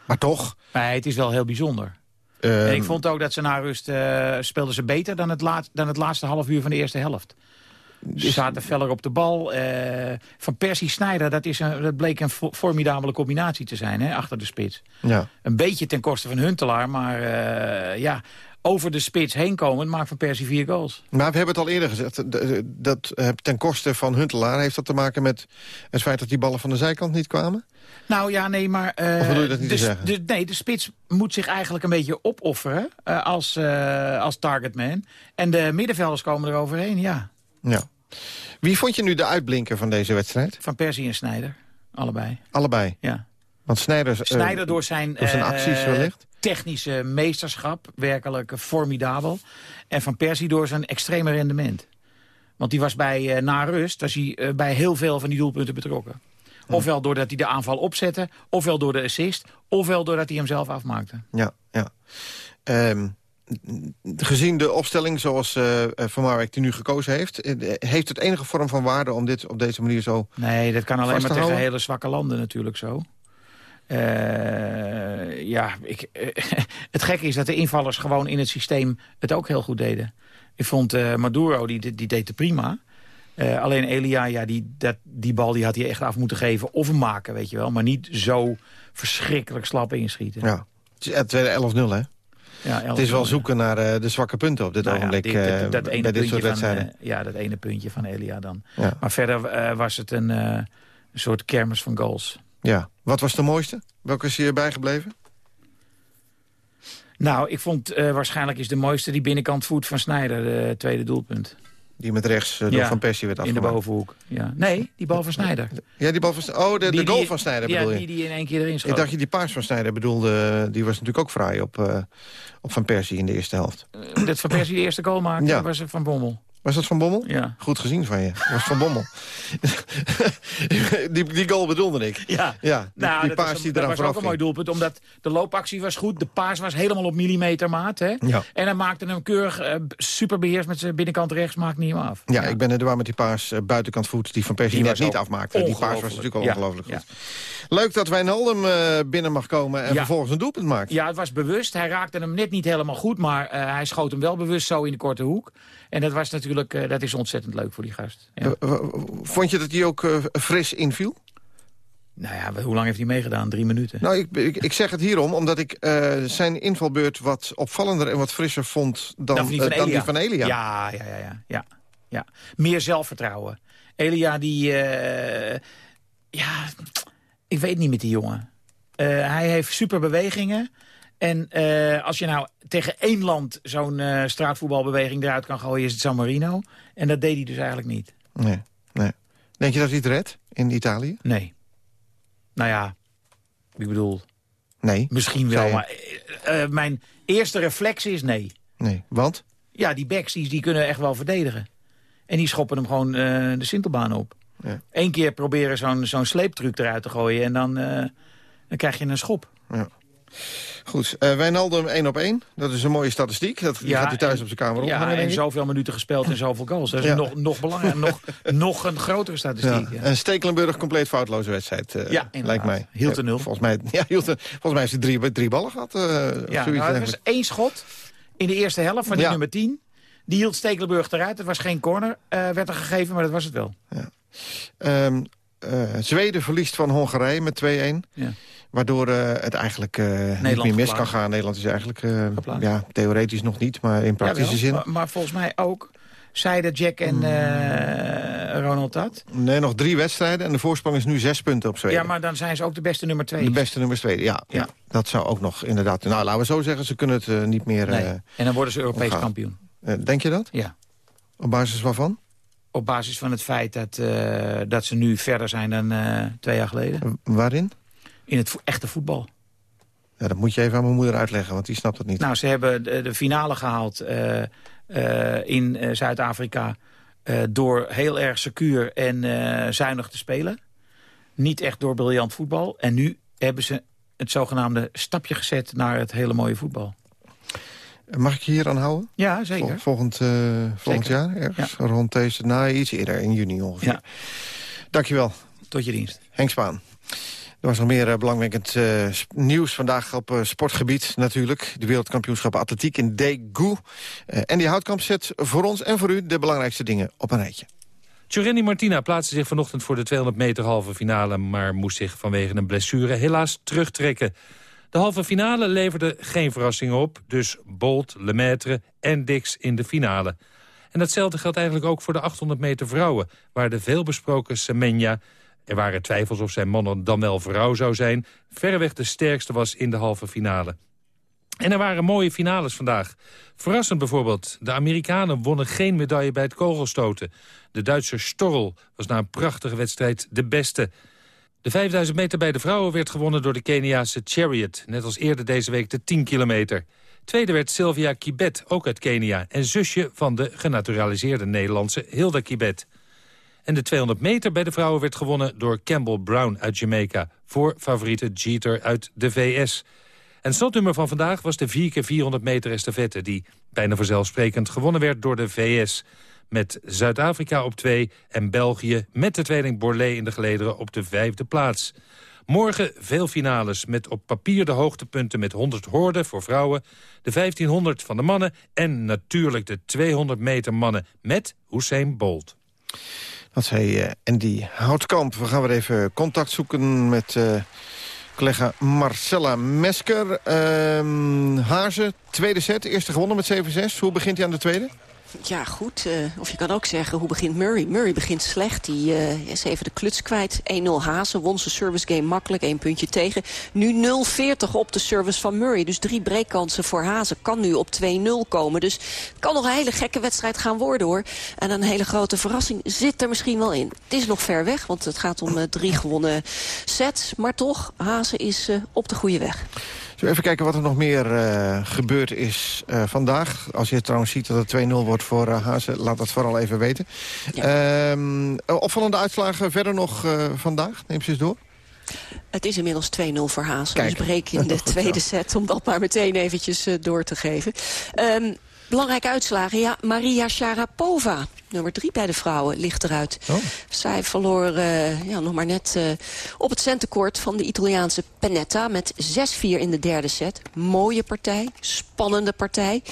Maar toch? Maar het is wel heel bijzonder. En ik vond ook dat ze na rust uh, speelden ze beter dan het, laat, dan het laatste half uur van de eerste helft. Ze zaten feller op de bal. Uh, van Percy Snijder, dat, is een, dat bleek een formidabele combinatie te zijn, hè, achter de spits. Ja. Een beetje ten koste van Huntelaar, maar ja, over de spits heen komen, maakt Van Persie vier goals. Maar we hebben het al eerder gezegd, dat ten koste van Huntelaar... heeft dat te maken met het feit dat die ballen van de zijkant niet kwamen? Nou ja, nee, maar... Uh, of bedoel je dat niet de, zeggen? De, nee, de spits moet zich eigenlijk een beetje opofferen uh, als, uh, als targetman. En de middenvelders komen er overheen, ja. Ja. Wie vond je nu de uitblinker van deze wedstrijd? Van Persie en Snijder, allebei. Allebei? Ja. Want Snijder... Snijder door zijn, door zijn acties wellicht? Technische meesterschap, werkelijk formidabel. En Van Persie door zijn extreme rendement. Want die was bij uh, na rust, was hij uh, bij heel veel van die doelpunten betrokken. Ofwel doordat hij de aanval opzette, ofwel door de assist... ofwel doordat hij hem zelf afmaakte. Ja, ja. Um, gezien de opstelling zoals uh, Van Marwijk die nu gekozen heeft... heeft het enige vorm van waarde om dit op deze manier zo Nee, dat kan alleen maar tegen hele zwakke landen natuurlijk zo. Uh, ja, ik, uh, [laughs] het gekke is dat de invallers gewoon in het systeem het ook heel goed deden. Ik vond uh, Maduro, die, die deed het prima. alleen Elia, ja, die, dat, die bal die had hij echt af moeten geven of maken, weet je wel. Maar niet zo verschrikkelijk slap inschieten. Ja, het is 11-0, hè? Ja, het is wel zoeken naar uh, de zwakke punten op dit nou ogenblik ja, dit, dat, dat uh, bij dit soort wedstrijden. Uh, ja, dat ene puntje van Elia dan. Ja. Maar verder was het een, een soort kermis van goals. Ja. Wat was de mooiste? Welke is hier bijgebleven? Nou, ik vond uh, waarschijnlijk is de mooiste die binnenkant voet van Snijder, de tweede doelpunt. Die met rechts uh, door ja, Van Persie werd afgemaakt. In de bovenhoek, ja. Nee, die bal van Snijder. Ja, die bal van Oh, de, die, de goal die, van Snijder bedoel ja, je? die die in één keer erin schoot. Ik dacht je die paars van Snijder bedoelde... Die was natuurlijk ook fraai op, op Van Persie in de eerste helft. Dat Van Persie de eerste goal maakte, ja. was Van Bommel. Was dat Van Bommel? Ja. Goed gezien van je. Dat was Van Bommel. [laughs] die, die goal bedoelde ik. Ja, ja die, nou, die paas was, die dat was ook een mooi doelpunt. Omdat de loopactie was goed. De paas was helemaal op millimetermaat. Hè? Ja. En hij maakte hem keurig uh, super beheerst met zijn binnenkant rechts. Maakt niet hem af. Ja, ja, ik ben er waar met die paas uh, buitenkant voet. Die van Persie net niet afmaakte. Die paas was natuurlijk al ongelooflijk goed. Leuk dat Wijnaldum uh, binnen mag komen en vervolgens een doelpunt maakt. Ja, het was bewust. Hij raakte hem net niet helemaal goed. Maar hij schoot hem wel bewust zo in de korte hoek. En dat was natuurlijk, uh, dat is ontzettend leuk voor die gast. Ja. Vond je dat hij ook fris inviel? Nou ja, hoe lang heeft hij meegedaan? Drie minuten. Nou, ik, ik, ik zeg het hierom, omdat ik uh, zijn invalbeurt wat opvallender en wat frisser vond dan, dan, die, van dan die van Elia. Ja, ja, ja, ja, ja, ja. Meer zelfvertrouwen. Elia, die... eh, ja, ik weet niet met die jongen. Eh, hij heeft super bewegingen. En eh, als je nou tegen één land zo'n eh, straatvoetbalbeweging eruit kan gooien... is het San Marino. En dat deed hij dus eigenlijk niet. Nee, nee. Denk je dat hij het redt in Italië? Nee. Nou ja, ik bedoel... Nee. Misschien wel, maar mijn eerste reflex is nee. Nee, want? Ja, die backs die, die kunnen echt wel verdedigen. En die schoppen hem gewoon de sintelbaan op. Ja. Eén keer proberen zo'n zo'n sleeptruc eruit te gooien... en dan, eh, dan krijg je een schop. Ja. Goed, eh Wijnaldum 1 op 1. Dat is een mooie statistiek. Dat die gaat hij thuis en- op zijn kamer Ja, ophangen, denk en zoveel minuten gespeeld en zoveel goals. Dat is Ja. nog, nog belangrijk. nog, [laughs] nog een grotere statistiek. Ja. Ja. En Stekelenburg compleet foutloze wedstrijd, eh, Ja, inderdaad. lijkt mij. Hield de nul. Volgens mij, [laughs] ja, hield volgens mij heeft hij drie, drie ballen gehad. eh, of Ja, zoiets nou, er was één schot in de eerste helft van die Ja. nummer 10. Die hield Stekelenburg eruit. Het was geen corner, werd er gegeven, maar dat was het wel. Eh, Zweden verliest van Hongarije met 2-1. Ja. Waardoor eh, het eigenlijk eh, niet meer mis geplaatst. kan gaan. Nederland is eigenlijk, ja, theoretisch nog niet, maar in praktische zin. Maar, maar volgens mij ook zeiden Jack en eh, Ronald dat. Nee, nog drie wedstrijden en de voorsprong is nu zes punten op Zweden. Ja, maar dan zijn ze ook de beste nummer twee. De beste nummer Zweden, ja, ja. Dat zou ook nog inderdaad... Nou, laten we zo zeggen, ze kunnen het niet meer... Nee. En dan worden ze Europees omgaan. kampioen. denk je dat? Ja. Op basis waarvan? Op basis van het feit dat, eh, dat ze nu verder zijn dan eh, twee jaar geleden. Waarin? In het vo- echte voetbal. Ja, dat moet je even aan mijn moeder uitleggen, want die snapt het niet. Nou, ze hebben de, de finale gehaald eh, in Zuid-Afrika... door heel erg secuur en zuinig te spelen. Niet echt door briljant voetbal. En nu hebben ze het zogenaamde stapje gezet naar het hele mooie voetbal. Mag ik je hier aan houden? Ja, zeker. Vol- volgend eh, volgend Zeker. jaar, ergens rond deze... Nou, iets eerder, in juni ongeveer. Ja. Dankjewel. Tot je dienst. Henk Spaan. Er was nog meer eh, belangwekkend eh, nieuws vandaag op eh, sportgebied natuurlijk. De wereldkampioenschappen atletiek in Daegu. Eh, en die houtkamp zet voor ons en voor u de belangrijkste dingen op een rijtje. Tjurini Martina plaatste zich vanochtend voor de 200 meter halve finale... maar moest zich vanwege een blessure helaas terugtrekken. De halve finale leverde geen verrassingen op. Dus Bolt, Lemaitre en Dix in de finale. En datzelfde geldt eigenlijk ook voor de 800 meter vrouwen... waar de veelbesproken Semenya... er waren twijfels of zijn man dan wel vrouw zou zijn... verreweg de sterkste was in de halve finale. En er waren mooie finales vandaag. Verrassend bijvoorbeeld, de Amerikanen wonnen geen medaille bij het kogelstoten. De Duitser Storrel was na een prachtige wedstrijd de beste. De 5000 meter bij de vrouwen werd gewonnen door de Keniaanse Chariot. Net als eerder deze week de 10 kilometer. Tweede werd Sylvia Kibet, ook uit Kenia. En zusje van de genaturaliseerde Nederlandse Hilda Kibet. En de 200 meter bij de vrouwen werd gewonnen door Campbell Brown uit Jamaica... voor favoriete Jeter uit de VS. En slotnummer van vandaag was de 4x400 meter estafette... die bijna vanzelfsprekend gewonnen werd door de VS. Met Zuid-Afrika op twee en België met de tweeling Borlée in de gelederen op de vijfde plaats. Morgen veel finales met op papier de hoogtepunten met 100 hoorden voor vrouwen... de 1500 van de mannen en natuurlijk de 200 meter mannen met Usain Bolt. Dat zei eh, Andy Houtkamp. We gaan weer even contact zoeken met eh, collega Marcella Mesker. Hazen, tweede set, eerste gewonnen met 7-6. Hoe begint hij aan de tweede? Ja, goed. eh, of je kan ook zeggen, hoe begint Murray? Murray begint slecht. Die eh, is even de kluts kwijt. 1-0 Hazen, won zijn service game makkelijk. één puntje tegen. Nu 0-40 op de service van Murray. Dus drie breakkansen voor Hazen. Kan nu op 2-0 komen. Dus het kan nog een hele gekke wedstrijd gaan worden, hoor. En een hele grote verrassing zit er misschien wel in. Het is nog ver weg, want het gaat om eh, drie gewonnen sets. Maar toch, Hazen is op de goede weg. We even kijken wat er nog meer eh, gebeurd is eh, vandaag. Als je trouwens ziet dat het 2-0 wordt voor eh, Hazen, laat dat vooral even weten. Ehm, opvallende uitslagen verder nog vandaag. Neem ze eens door. Het is inmiddels 2-0 voor Hazen. Kijk. Dus breek in [laughs] de tweede set, om dat maar meteen eventjes door te geven. Ehm, belangrijke uitslagen, ja. Maria Sharapova, nummer drie bij de vrouwen, ligt eruit. Zij verloor eh, ja, nog maar net eh, op het centenkort van de Italiaanse Panetta... met 6-4 in de derde set. Mooie partij, spannende partij.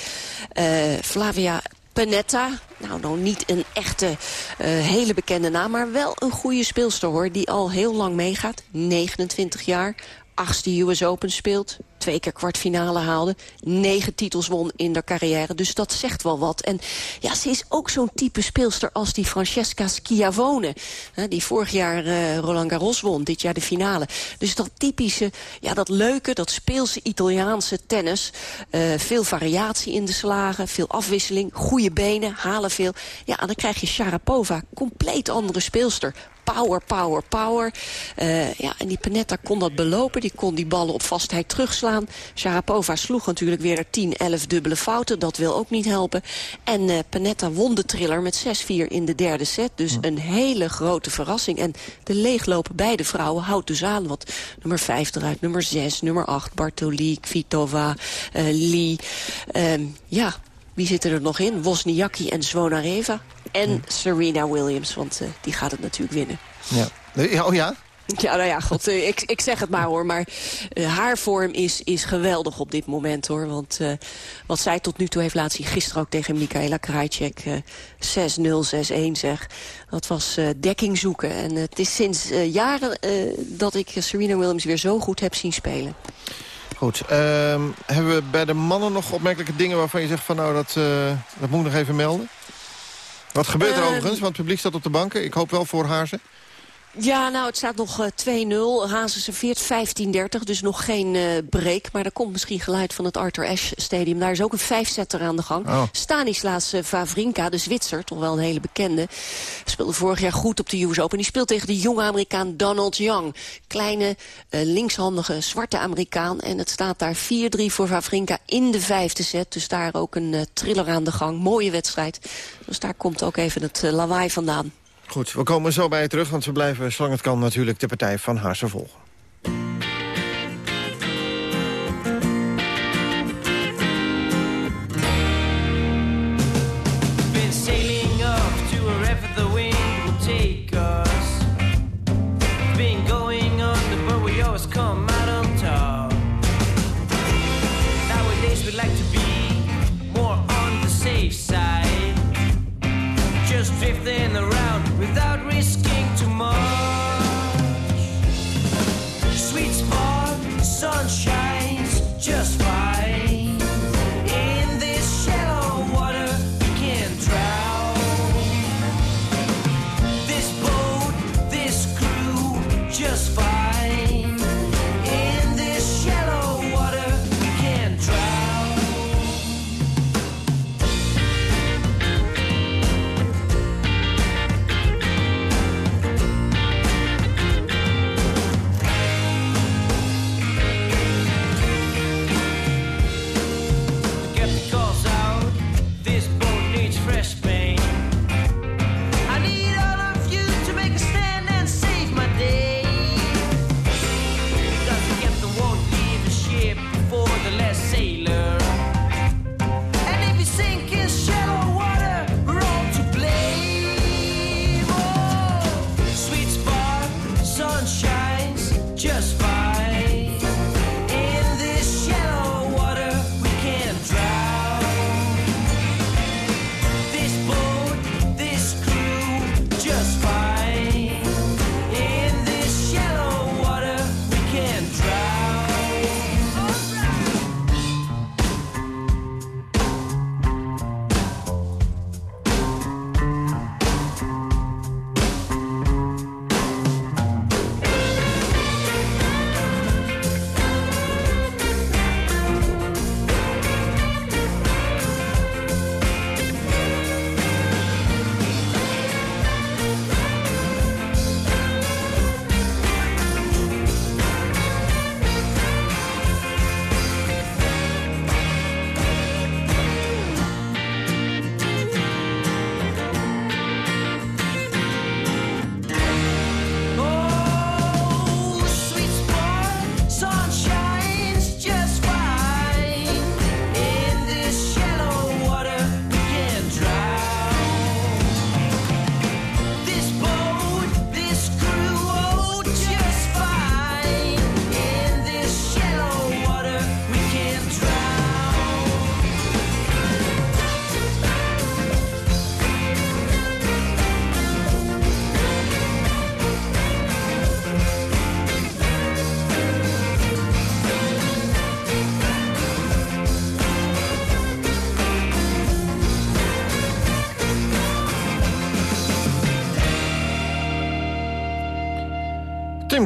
Eh, Flavia Panetta, nou, nou niet een echte hele bekende naam... maar wel een goede speelster, hoor, die al heel lang meegaat. 29 jaar, achtste US Open speelt. Twee keer kwartfinale haalde. Negen titels won in haar carrière. Dus dat zegt wel wat. En ja, ze is ook zo'n type speelster als die Francesca Schiavone. Hè, die vorig jaar uh, Roland Garros won. Dit jaar de finale. Dus dat typische, ja, dat leuke, dat speelse Italiaanse tennis. Uh, veel variatie in de slagen. Veel afwisseling. Goede benen. Halen veel. Ja, en dan krijg je Sharapova. Compleet andere speelster power, power, power. Uh, ja, en die Panetta kon dat belopen. Die kon die ballen op vastheid terugslaan. Sharapova sloeg natuurlijk weer 10, 11 dubbele fouten. Dat wil ook niet helpen. En uh, Panetta won de thriller met 6-4 in de derde set. Dus een hele grote verrassing. En de leeglopen beide vrouwen houdt dus aan. Want nummer 5 eruit, nummer 6, nummer 8, Bartoli, Kvitova, uh, Lee. Um, ja, wie zitten er nog in? Wozniacki en Zvonareva. En Serena Williams, want uh, die gaat het natuurlijk winnen. Ja. Oh ja? Ja, nou ja, god, uh, ik, ik zeg het maar hoor. Maar uh, haar vorm is, is geweldig op dit moment hoor. Want uh, wat zij tot nu toe heeft laten zien, gisteren ook tegen Michaela Krajcek. 6-0, 6-1 zeg. Dat was dekking zoeken. En het is sinds jaren dat ik Serena Williams weer zo goed heb zien spelen. Goed. Uh, hebben we bij de mannen nog opmerkelijke dingen waarvan je zegt van nou dat, dat moet ik nog even melden? Wat gebeurt er uh, overigens? Want het publiek staat op de banken. Ik hoop wel voor Haarzen. Ja, nou, het staat nog uh, 2-0. Hazen serveert 15-30, dus nog geen uh, break. Maar er komt misschien geluid van het Arthur Ashe Stadium. Daar is ook een vijfzetter aan de gang. Oh. Stanislas uh, Wawrinka, de Zwitser, toch wel een hele bekende. Speelde vorig jaar goed op de US Open. Die speelt tegen de jonge Amerikaan Donald Young. Kleine, linkshandige, zwarte Amerikaan. En het staat daar 4-3 voor Wawrinka in de vijfde set. Dus daar ook een thriller aan de gang. Mooie wedstrijd. Dus daar komt ook even het lawaai vandaan. Goed, we komen zo bij je terug, want we blijven, zolang het kan, natuurlijk de partij van Haarse volgen.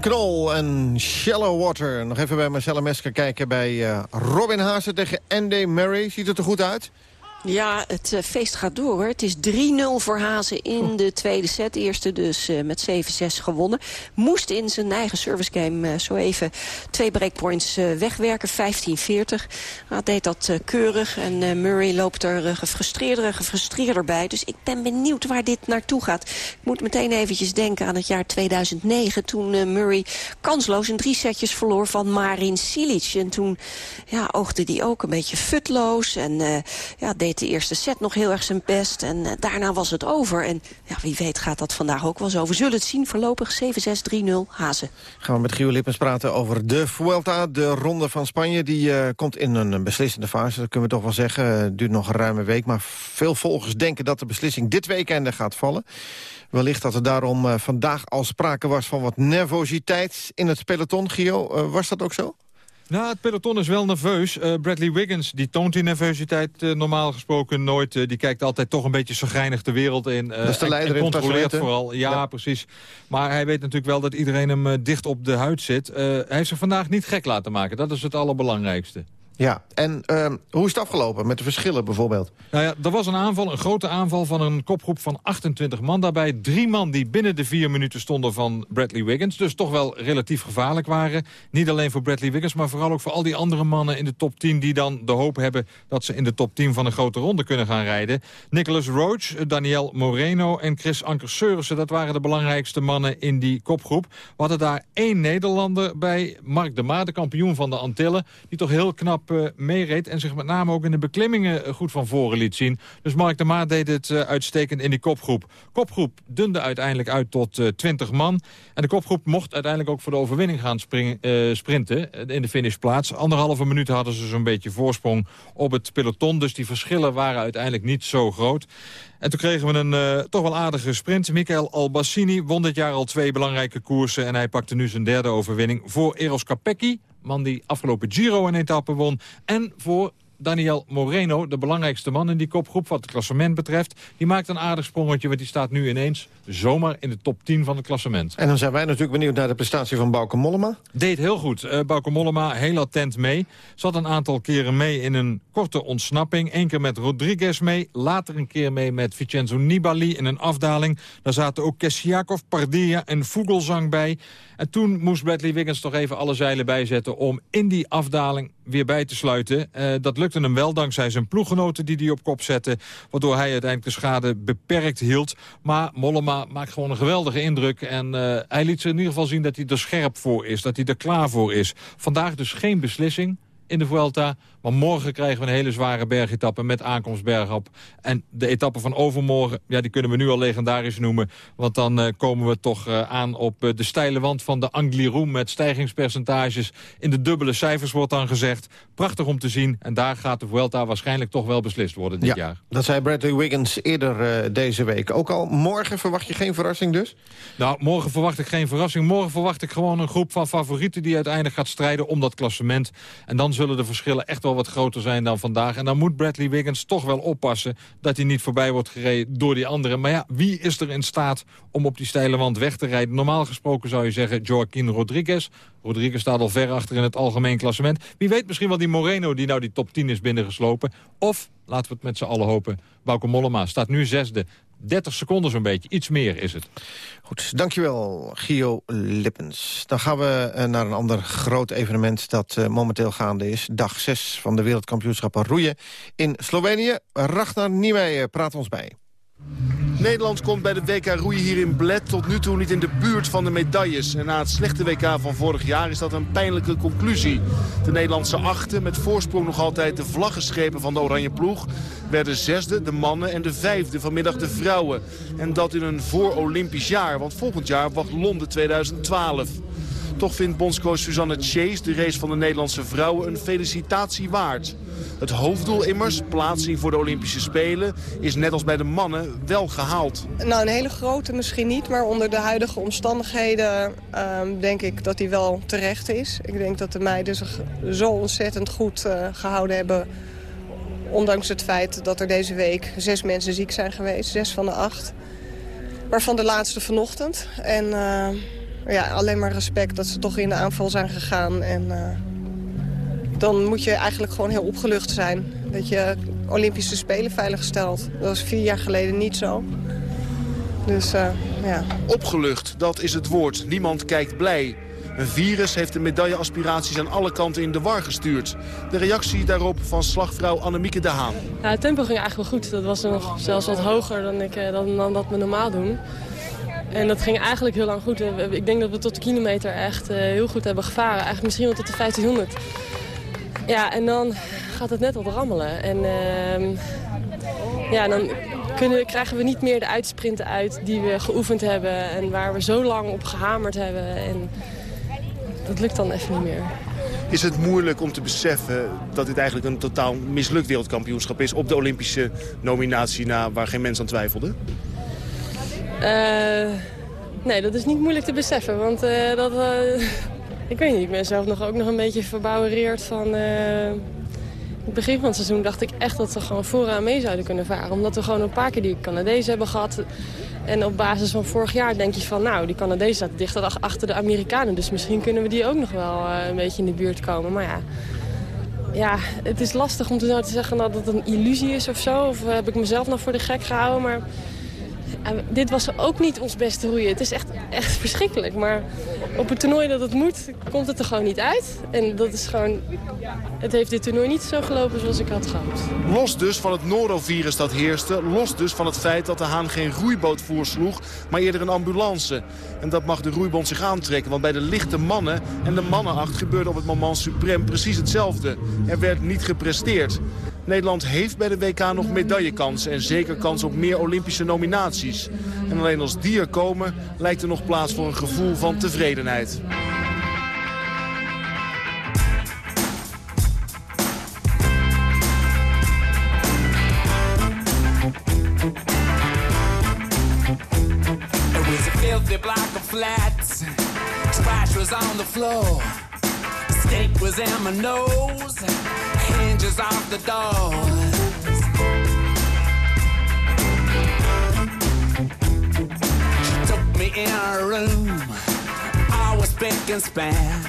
Knol en Shallow Water. Nog even bij Marcella Mesker kijken bij uh, Robin Haase tegen Andy Murray. Ziet het er goed uit? Ja, het uh, feest gaat door. Hoor. Het is 3-0 voor Hazen in de tweede set. Eerste dus uh, met 7-6 gewonnen. Moest in zijn eigen servicegame uh, zo even twee breakpoints wegwerken. 15-40. Hij deed dat keurig. En Murray loopt er gefrustreerder en gefrustreerder bij. Dus ik ben benieuwd waar dit naartoe gaat. Ik moet meteen eventjes denken aan het jaar 2009. Toen Murray kansloos in drie setjes verloor van Marin Cilic. En toen ja, oogde die ook een beetje futloos. En ja, deed de eerste set nog heel erg zijn best. En uh, daarna was het over. En ja, wie weet gaat dat vandaag ook wel zo. We zullen het zien. Voorlopig 7-6-3-0 Hazen. Gaan we met Gio Lippens praten over de Vuelta. De ronde van Spanje. Die uh, komt in een beslissende fase. Dat kunnen we toch wel zeggen. Het duurt nog een ruime week. Maar veel volgers denken dat de beslissing dit weekende gaat vallen. Wellicht dat er daarom vandaag al sprake was van wat nervositeit in het peloton. Gio, was dat ook zo? Nou, het peloton is wel nerveus. Uh, Bradley Wiggins, die toont die nervositeit uh, normaal gesproken nooit. Uh, die kijkt altijd toch een beetje zagrijnig de wereld in. dat is de leider en, en controleert vooral. Ja, ja, precies. Maar hij weet natuurlijk wel dat iedereen hem dicht op de huid zit. hij heeft zich vandaag niet gek laten maken. Dat is het allerbelangrijkste. Ja, en uh, hoe is het afgelopen met de verschillen bijvoorbeeld? Nou ja, er was een aanval, een grote aanval van een kopgroep van 28 man. Daarbij drie man die binnen de vier minuten stonden van Bradley Wiggins. Dus toch wel relatief gevaarlijk waren. Niet alleen voor Bradley Wiggins, maar vooral ook voor al die andere mannen in de top 10... die dan de hoop hebben dat ze in de top 10 van een grote ronde kunnen gaan rijden. Nicholas Roach, Daniel Moreno en Chris Anker dat waren de belangrijkste mannen in die kopgroep. We hadden daar één Nederlander bij, Mark de Maar, de kampioen van de Antillen... die toch heel knap meereed. En zich met name ook in de beklimmingen eh, goed van voren liet zien. Dus Mark de Maat deed het uh, uitstekend in die kopgroep. Kopgroep dunde uiteindelijk uit tot uh, 20 man. En de kopgroep mocht uiteindelijk ook voor de overwinning gaan springen, sprinten in de finishplaats. Anderhalve minuut hadden ze zo'n beetje voorsprong op het peloton. Dus die verschillen waren uiteindelijk niet zo groot. En toen kregen we een toch wel aardige sprint. Michael Albassini won dit jaar al twee belangrijke koersen... en hij pakte nu zijn derde overwinning voor Eros Capecchi man die afgelopen Giro een etappe won. En voor Daniel Moreno, de belangrijkste man in die kopgroep wat het klassement betreft. Die maakt een aardig sprongetje, want die staat nu ineens zomaar in de top 10 van het klassement. En dan zijn wij natuurlijk benieuwd naar de prestatie van Bauke Mollema. Deed heel goed. Uh, Bauke Mollema heel attent mee. Zat een aantal keren mee in een korte ontsnapping. Eén keer met Rodriguez mee, later een keer mee met Vincenzo Nibali in een afdaling. Daar zaten ook Kessiakov, Pardilla en Vogelsang bij. En toen moest Bradley Wiggins toch even alle zeilen bijzetten om in die afdaling weer bij te sluiten. Uh, dat lukte hem wel dankzij zijn ploeggenoten die hij op kop zette. Waardoor hij uiteindelijk de schade beperkt hield. Maar Mollema maakt gewoon een geweldige indruk. En uh, hij liet ze in ieder geval zien dat hij er scherp voor is. Dat hij er klaar voor is. Vandaag dus geen beslissing in de Vuelta. Maar morgen krijgen we een hele zware bergetappe met aankomst bergop. En de etappe van overmorgen, ja, die kunnen we nu al legendarisch noemen. Want dan uh, komen we toch uh, aan op uh, de steile wand van de Angliru... met stijgingspercentages in de dubbele cijfers wordt dan gezegd. Prachtig om te zien. En daar gaat de Vuelta waarschijnlijk toch wel beslist worden dit ja, jaar. Dat zei Bradley Wiggins eerder deze week. Ook al morgen verwacht je geen verrassing dus? Nou, morgen verwacht ik geen verrassing. Morgen verwacht ik gewoon een groep van favorieten... die uiteindelijk gaat strijden om dat klassement. En dan zullen de verschillen echt wel wat groter zijn dan vandaag. En dan moet Bradley Wiggins toch wel oppassen dat hij niet voorbij wordt gereden door die anderen. Maar ja, wie is er in staat om op die steile wand weg te rijden? Normaal gesproken zou je zeggen Joaquin Rodriguez. Rodriguez staat al ver achter in het algemeen klassement. Wie weet misschien wel die Moreno die nou die top 10 is binnengeslopen. Of, laten we het met z'n allen hopen, Bauke Mollema staat nu zesde. 30 seconden zo'n beetje. Iets meer is het. Goed, dankjewel Gio Lippens. Dan gaan we naar een ander groot evenement dat uh, momenteel gaande is. Dag 6 van de wereldkampioenschappen roeien in Slovenië. Ragnar Niemeyer praat ons bij. Nederland komt bij de WK roeien hier in Bled tot nu toe niet in de buurt van de medailles. En na het slechte WK van vorig jaar is dat een pijnlijke conclusie. De Nederlandse achten, met voorsprong nog altijd de vlaggenschepen van de Oranje Ploeg... werden zesde, de mannen, en de vijfde vanmiddag de vrouwen. En dat in een voor-Olympisch jaar, want volgend jaar wacht Londen 2012. Toch vindt bondscoach Suzanne Chase de race van de Nederlandse vrouwen een felicitatie waard. Het hoofddoel immers, plaatsing voor de Olympische Spelen, is net als bij de mannen wel gehaald. Nou, een hele grote misschien niet, maar onder de huidige omstandigheden um, denk ik dat die wel terecht is. Ik denk dat de meiden zich zo ontzettend goed uh, gehouden hebben ondanks het feit dat er deze week zes mensen ziek zijn geweest. Zes van de acht. Waarvan de laatste vanochtend. En uh, ja, alleen maar respect dat ze toch in de aanval zijn gegaan. En eh, dan moet je eigenlijk gewoon heel opgelucht zijn. Dat je Olympische Spelen veilig stelt. Dat was vier jaar geleden niet zo. Dus uh, ja. Opgelucht, dat is het woord. Niemand kijkt blij. Een virus heeft de medailleaspiraties aan alle kanten in de war gestuurd. De reactie daarop van slagvrouw Annemieke de Haan. Ja, het tempo ging eigenlijk wel goed. Dat was nog zelfs wat hoger dan, ik, eh, dan, dan dat we normaal doen. En dat ging eigenlijk heel lang goed. Ik denk dat we tot de kilometer echt uh, heel goed hebben gevaren. Eigenlijk misschien wel tot de 1500. Ja, en dan gaat het net wat rammelen. En uh, ja, dan kunnen, krijgen we niet meer de uitsprinten uit die we geoefend hebben. En waar we zo lang op gehamerd hebben. En dat lukt dan even niet meer. Is het moeilijk om te beseffen dat dit eigenlijk een totaal mislukt wereldkampioenschap is... op de Olympische nominatie na waar geen mens aan twijfelde? Uh, nee, dat is niet moeilijk te beseffen. Want uh, dat, uh, [laughs] ik weet niet, ik ben zelf nog, ook nog een beetje verbouwereerd van... het begin van het seizoen dacht ik echt dat we gewoon vooraan mee zouden kunnen varen. Omdat we gewoon een paar keer die Canadezen hebben gehad. En op basis van vorig jaar denk je van, nou, die Canadezen zaten dichter achter de Amerikanen. Dus misschien kunnen we die ook nog wel een beetje in de buurt komen. Maar ja, ja, het is lastig om te, nou te zeggen dat het een illusie is of zo. Of heb ik mezelf nog voor de gek gehouden. Maar dit was ook niet ons beste roeien. Het is echt, echt verschrikkelijk. Maar op het toernooi dat het moet, komt het er gewoon niet uit. En dat is gewoon... Het heeft dit toernooi niet zo gelopen zoals ik had gehoopt. Los dus van het norovirus dat heerste. Los dus van het feit dat de Haan geen roeiboot voorsloeg, maar eerder een ambulance. En dat mag de roeibond zich aantrekken. Want bij de lichte mannen en de mannenacht gebeurde op het moment suprem precies hetzelfde. Er werd niet gepresteerd. Nederland heeft bij de WK nog medaillekansen en zeker kans op meer Olympische nominaties. En alleen als die er komen lijkt er nog plaats voor een gevoel van tevredenheid. Steak was in my nose. hinges off the doors. She took me in her room. I was spick and span.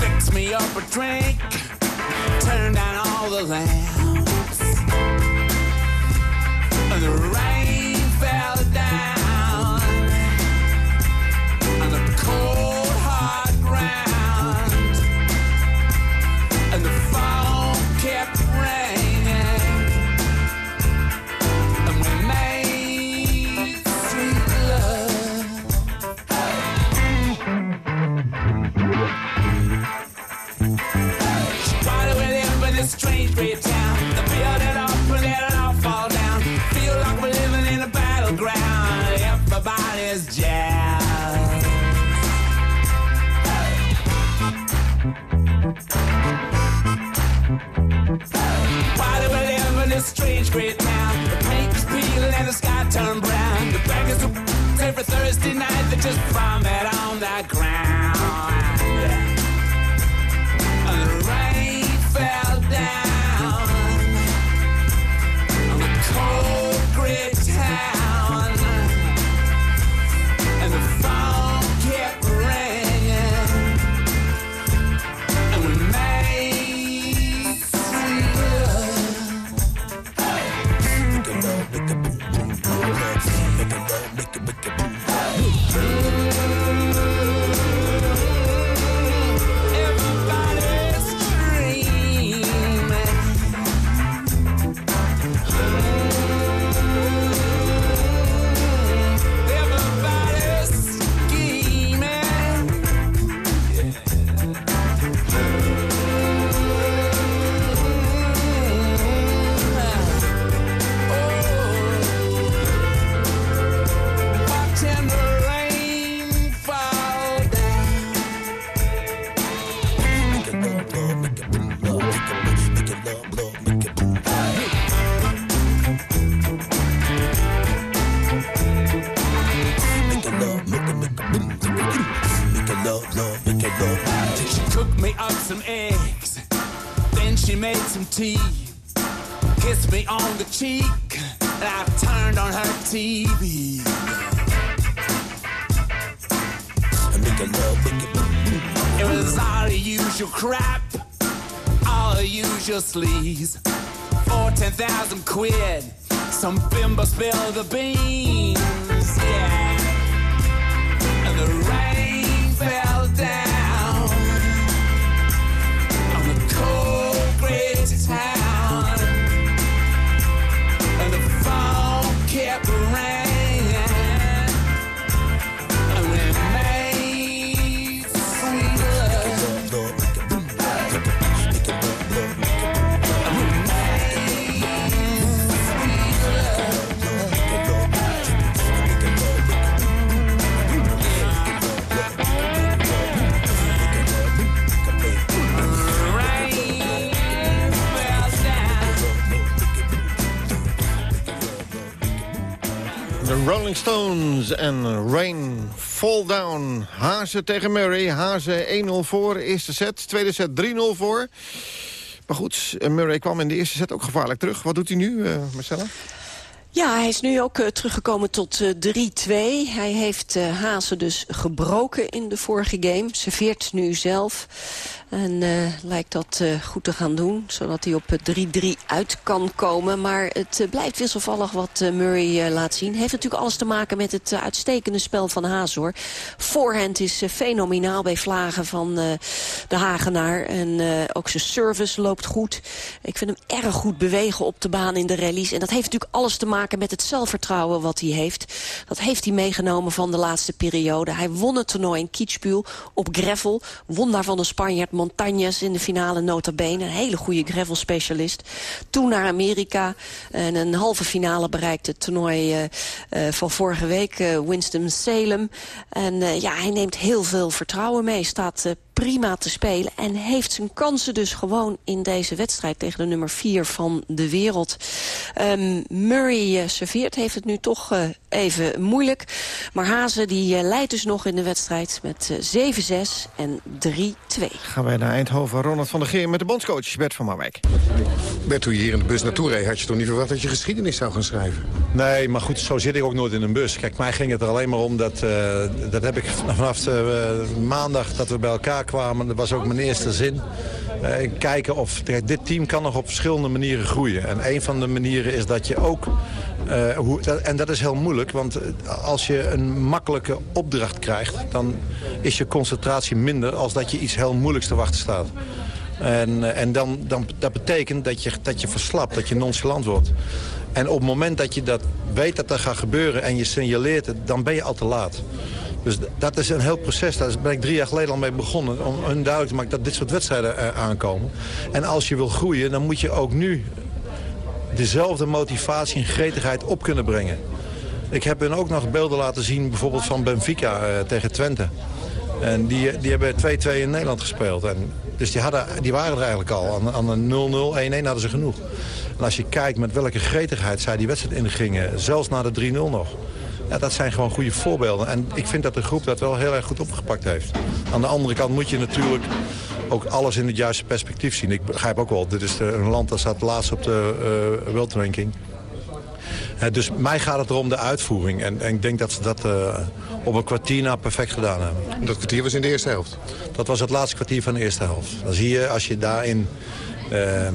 Fixed me up a drink. Turned down all the lamps. And the rain fell down. Cheek, and I turned on her TV. It was all the usual crap, all the usual sleaze. For 10,000 quid, some bimbo spilled the beans, yeah. And the rain Rolling Stones en Rain Fall Down. Hazen tegen Murray. Hazen 1-0 voor, eerste set. Tweede set 3-0 voor. Maar goed, Murray kwam in de eerste set ook gevaarlijk terug. Wat doet hij nu, uh, Marcella? Ja, hij is nu ook uh, teruggekomen tot uh, 3-2. Hij heeft uh, Hazen dus gebroken in de vorige game. Serveert nu zelf. En uh, lijkt dat uh, goed te gaan doen, zodat hij op 3-3 uit kan komen. Maar het blijft wisselvallig wat Murray laat zien. Heeft natuurlijk alles te maken met het uitstekende spel van Haas, hoor. Voorhand is fenomenaal bij vlagen van de Hagenaar. En ook zijn service loopt goed. Ik vind hem erg goed bewegen op de baan in de rallies. En dat heeft natuurlijk alles te maken met het zelfvertrouwen wat hij heeft. Dat heeft hij meegenomen van de laatste periode. Hij won het toernooi in Kitzbühel op gravel. Won daar van de Spanjaard Montañez in de finale nota bene. Een hele goede gravel specialist. Toen naar Amerika. En een halve finale bereikte het toernooi uh, uh, van vorige week. Uh, Winston-Salem. En ja, hij neemt heel veel vertrouwen mee. Staat prima te spelen. En heeft zijn kansen dus gewoon in deze wedstrijd tegen de nummer 4 van de wereld. Um, Murray serveert, heeft het nu toch even moeilijk. Maar Hazen die uh, leidt dus nog in de wedstrijd met 7-6 en 3-2. Gaan wij naar Eindhoven. Ronald van der Geer met de bondscoach Bert van Marwijk. Bert, toen je hier in de bus naartoe reed, had je toch niet verwacht dat je geschiedenis zou gaan schrijven? Nee, maar goed, zo zit ik ook nooit in een bus. Kijk, mij ging het er alleen maar om dat, dat heb ik [laughs] vanaf maandag dat we bij elkaar kwamen. Dat was ook mijn eerste zin. Uh, kijken of dit team kan nog op verschillende manieren groeien. En een van de manieren is dat je ook... Hoe, en dat is heel moeilijk, want als je een makkelijke opdracht krijgt... dan is je concentratie minder als dat je iets heel moeilijks te wachten staat. En, en dan, dan, dat betekent dat je, dat je verslapt, dat je nonchalant wordt. En op het moment dat je dat weet dat dat gaat gebeuren en je signaleert het... dan ben je al te laat. Dus dat is een heel proces. Daar ben ik drie jaar geleden al mee begonnen. Om hun duidelijk te maken dat dit soort wedstrijden aankomen. En als je wil groeien, dan moet je ook nu dezelfde motivatie en gretigheid op kunnen brengen. Ik heb hen ook nog beelden laten zien, bijvoorbeeld van Benfica uh, tegen Twente. En die, die hebben 2-2 in Nederland gespeeld. En dus die, hadden, die waren er eigenlijk al. Aan, aan een 0-0, 1-1 hadden ze genoeg. En als je kijkt met welke gretigheid zij die wedstrijd ingingen, zelfs na de 3-0 nog... Ja, dat zijn gewoon goede voorbeelden. En ik vind dat de groep dat wel heel erg goed opgepakt heeft. Aan de andere kant moet je natuurlijk ook alles in het juiste perspectief zien. Ik begrijp ook wel, dit is een land dat staat laatst op de uh, World Ranking. Uh, dus mij gaat het erom de uitvoering. En, en ik denk dat ze dat uh, op een kwartier na perfect gedaan hebben. Dat kwartier was in de eerste helft? Dat was het laatste kwartier van de eerste helft. Dan zie je, als je daarin ehm,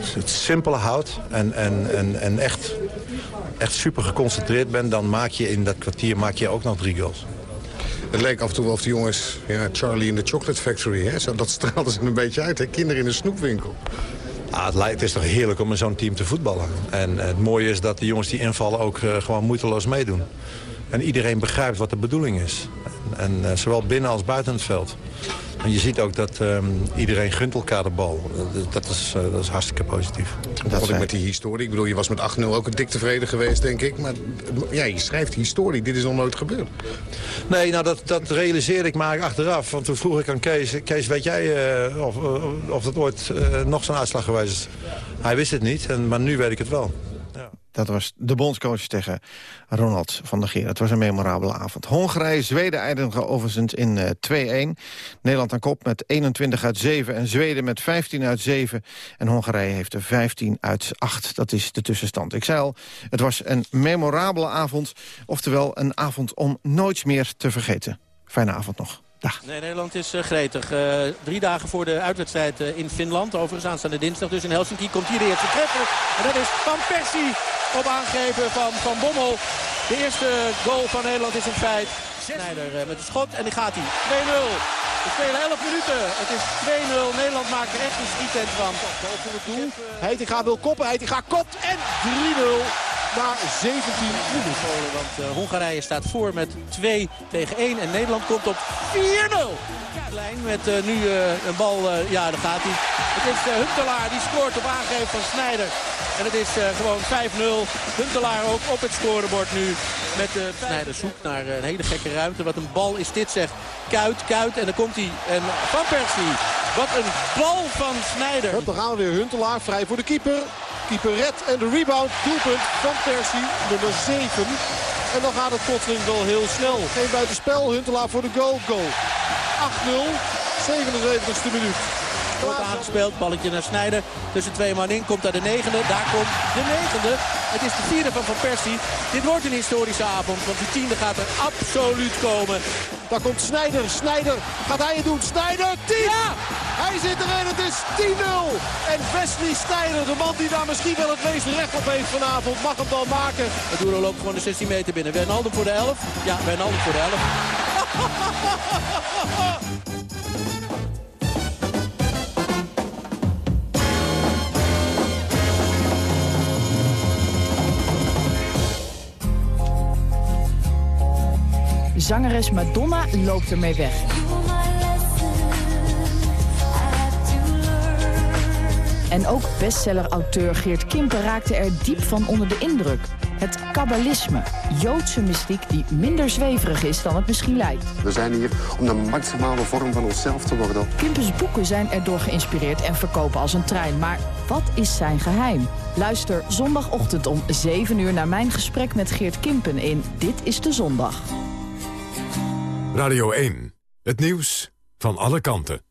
het simpele houdt en, en, en, en echt echt super geconcentreerd bent... dan maak je in dat kwartier maak je ook nog drie goals. Het leek af en toe wel of de jongens, ja, Charlie in de Chocolate Factory... Hè, zo, dat straalde ze een beetje uit, hè? kinderen in een snoepwinkel. Ah, het, lijkt, is toch heerlijk om in zo'n team te voetballen. En het mooie is dat de jongens die invallen ook uh, gewoon moeiteloos meedoen. En iedereen begrijpt wat de bedoeling is. En, uh, zowel binnen als buiten het veld. En je ziet ook dat um, iedereen gunt elkaar de bal. Dat is, uh, dat is hartstikke positief. Dat vond ik met die historie. Ik bedoel, je was met 8-0 ook een dik tevreden geweest, denk ik. Maar ja, je schrijft historie. Dit is nog nooit gebeurd. Nee, nou dat, dat realiseerde ik maar achteraf. Want toen vroeg ik aan Kees... Kees, weet jij uh, of, of dat ooit uh, nog zo'n uitslag geweest is? Hij wist het niet, en, maar nu weet ik het wel. Dat was de bondscoach tegen Ronald van der Geer. Het was een memorabele avond. Hongarije, Zweden eindigen overigens in uh, 2-1. Nederland aan kop met 21 uit 7 en Zweden met 15 uit 7. En Hongarije heeft er 15 uit 8. Dat is de tussenstand. Ik zei al, het was een memorabele avond. Oftewel een avond om nooit meer te vergeten. Fijne avond nog. Nee, Nederland is uh, gretig. Uh, drie dagen voor de uitwedstrijd in Finland. Overigens aanstaande dinsdag. Dus in Helsinki komt hier de eerste treffer. En dat is Van Persie op aangeven van Van Bommel. De eerste goal van Nederland is een feit. Snijder met de schot en die gaat hij. 2-0. We spelen 11 minuten. Het is 2-0. Nederland maakt er echt een schietent van. Het doel. Heitinga wil koppen. Heitinga kopt en 3-0 na 17 minuten. Want uh, Hongarije staat voor met 2 tegen 1 en Nederland komt op 4-0. Klein met uh, nu uh, een bal, ja daar gaat hij. Het is Huntelaar die scoort op aangeven van Snijder. En het is gewoon 5-0. Huntelaar ook op het scorebord nu. Met de Snijder zoekt naar een hele gekke ruimte. Wat een bal is dit zegt. Kuit, Kuit en dan komt hij. En Van Persie. Wat een bal van Snijder. Hup, dan gaan we weer Huntelaar vrij voor de keeper. Keeper red en de rebound. Doelpunt van Persie, nummer 7. En dan gaat het plotseling wel heel snel. Geen buitenspel, Huntelaar voor de goal. Goal. 8-0, 77e minuut. Wordt aangespeeld, balletje naar Snijder. Tussen twee man in, komt daar de negende. Daar komt de negende. Het is de vierde van Van Persie. Dit wordt een historische avond, want die tiende gaat er absoluut komen. Daar komt Snijder. Snijder, gaat hij het doen? Snijder, 10! Ja! Hij zit erin, het is 10-0. En Wesley Snijder, de man die daar misschien wel het meest recht op heeft vanavond, mag hem dan maken. Het doel loopt gewoon de 16 meter binnen. Wijnaldum voor de 11. Ja, Wijnaldum voor de 11. [laughs] Zangeres Madonna loopt ermee weg. En ook bestseller-auteur Geert Kimper raakte er diep van onder de indruk. Het kabbalisme, Joodse mystiek die minder zweverig is dan het misschien lijkt. We zijn hier om de maximale vorm van onszelf te worden. Kimpers boeken zijn erdoor geïnspireerd en verkopen als een trein. Maar wat is zijn geheim? Luister zondagochtend om 7 uur naar mijn gesprek met Geert Kimpen in Dit is de Zondag. Radio 1. Het nieuws van alle kanten.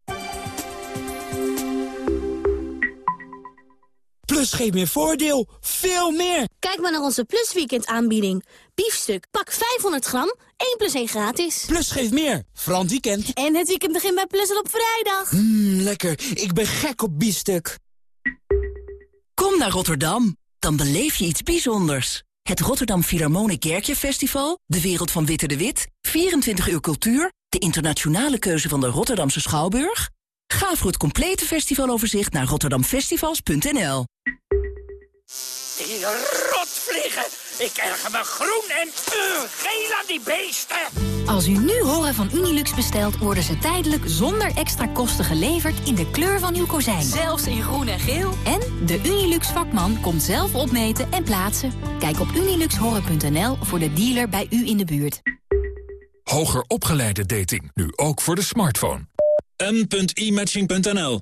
Plus geeft meer voordeel. Veel meer. Kijk maar naar onze Plus Weekend aanbieding. Biefstuk, pak 500 gram, 1 plus 1 gratis. Plus geeft meer. Frans weekend. En het weekend begint bij Plus op vrijdag. Mmm, lekker. Ik ben gek op biefstuk. Kom naar Rotterdam. Dan beleef je iets bijzonders. Het Rotterdam Philharmonic Kerkje Festival, de wereld van Witte de Wit, 24 uur cultuur, de internationale keuze van de Rotterdamse Schouwburg. Ga voor het complete festivaloverzicht naar rotterdamfestivals.nl. Die rotvliegen! Ik erger me groen en uh, geel aan die beesten! Als u nu horen van Unilux bestelt, worden ze tijdelijk zonder extra kosten geleverd in de kleur van uw kozijn. Zelfs in groen en geel. En de Unilux vakman komt zelf opmeten en plaatsen. Kijk op uniluxhoren.nl voor de dealer bij u in de buurt. Hoger opgeleide dating, nu ook voor de smartphone. m.imatching.nl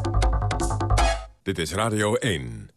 Dit is Radio 1.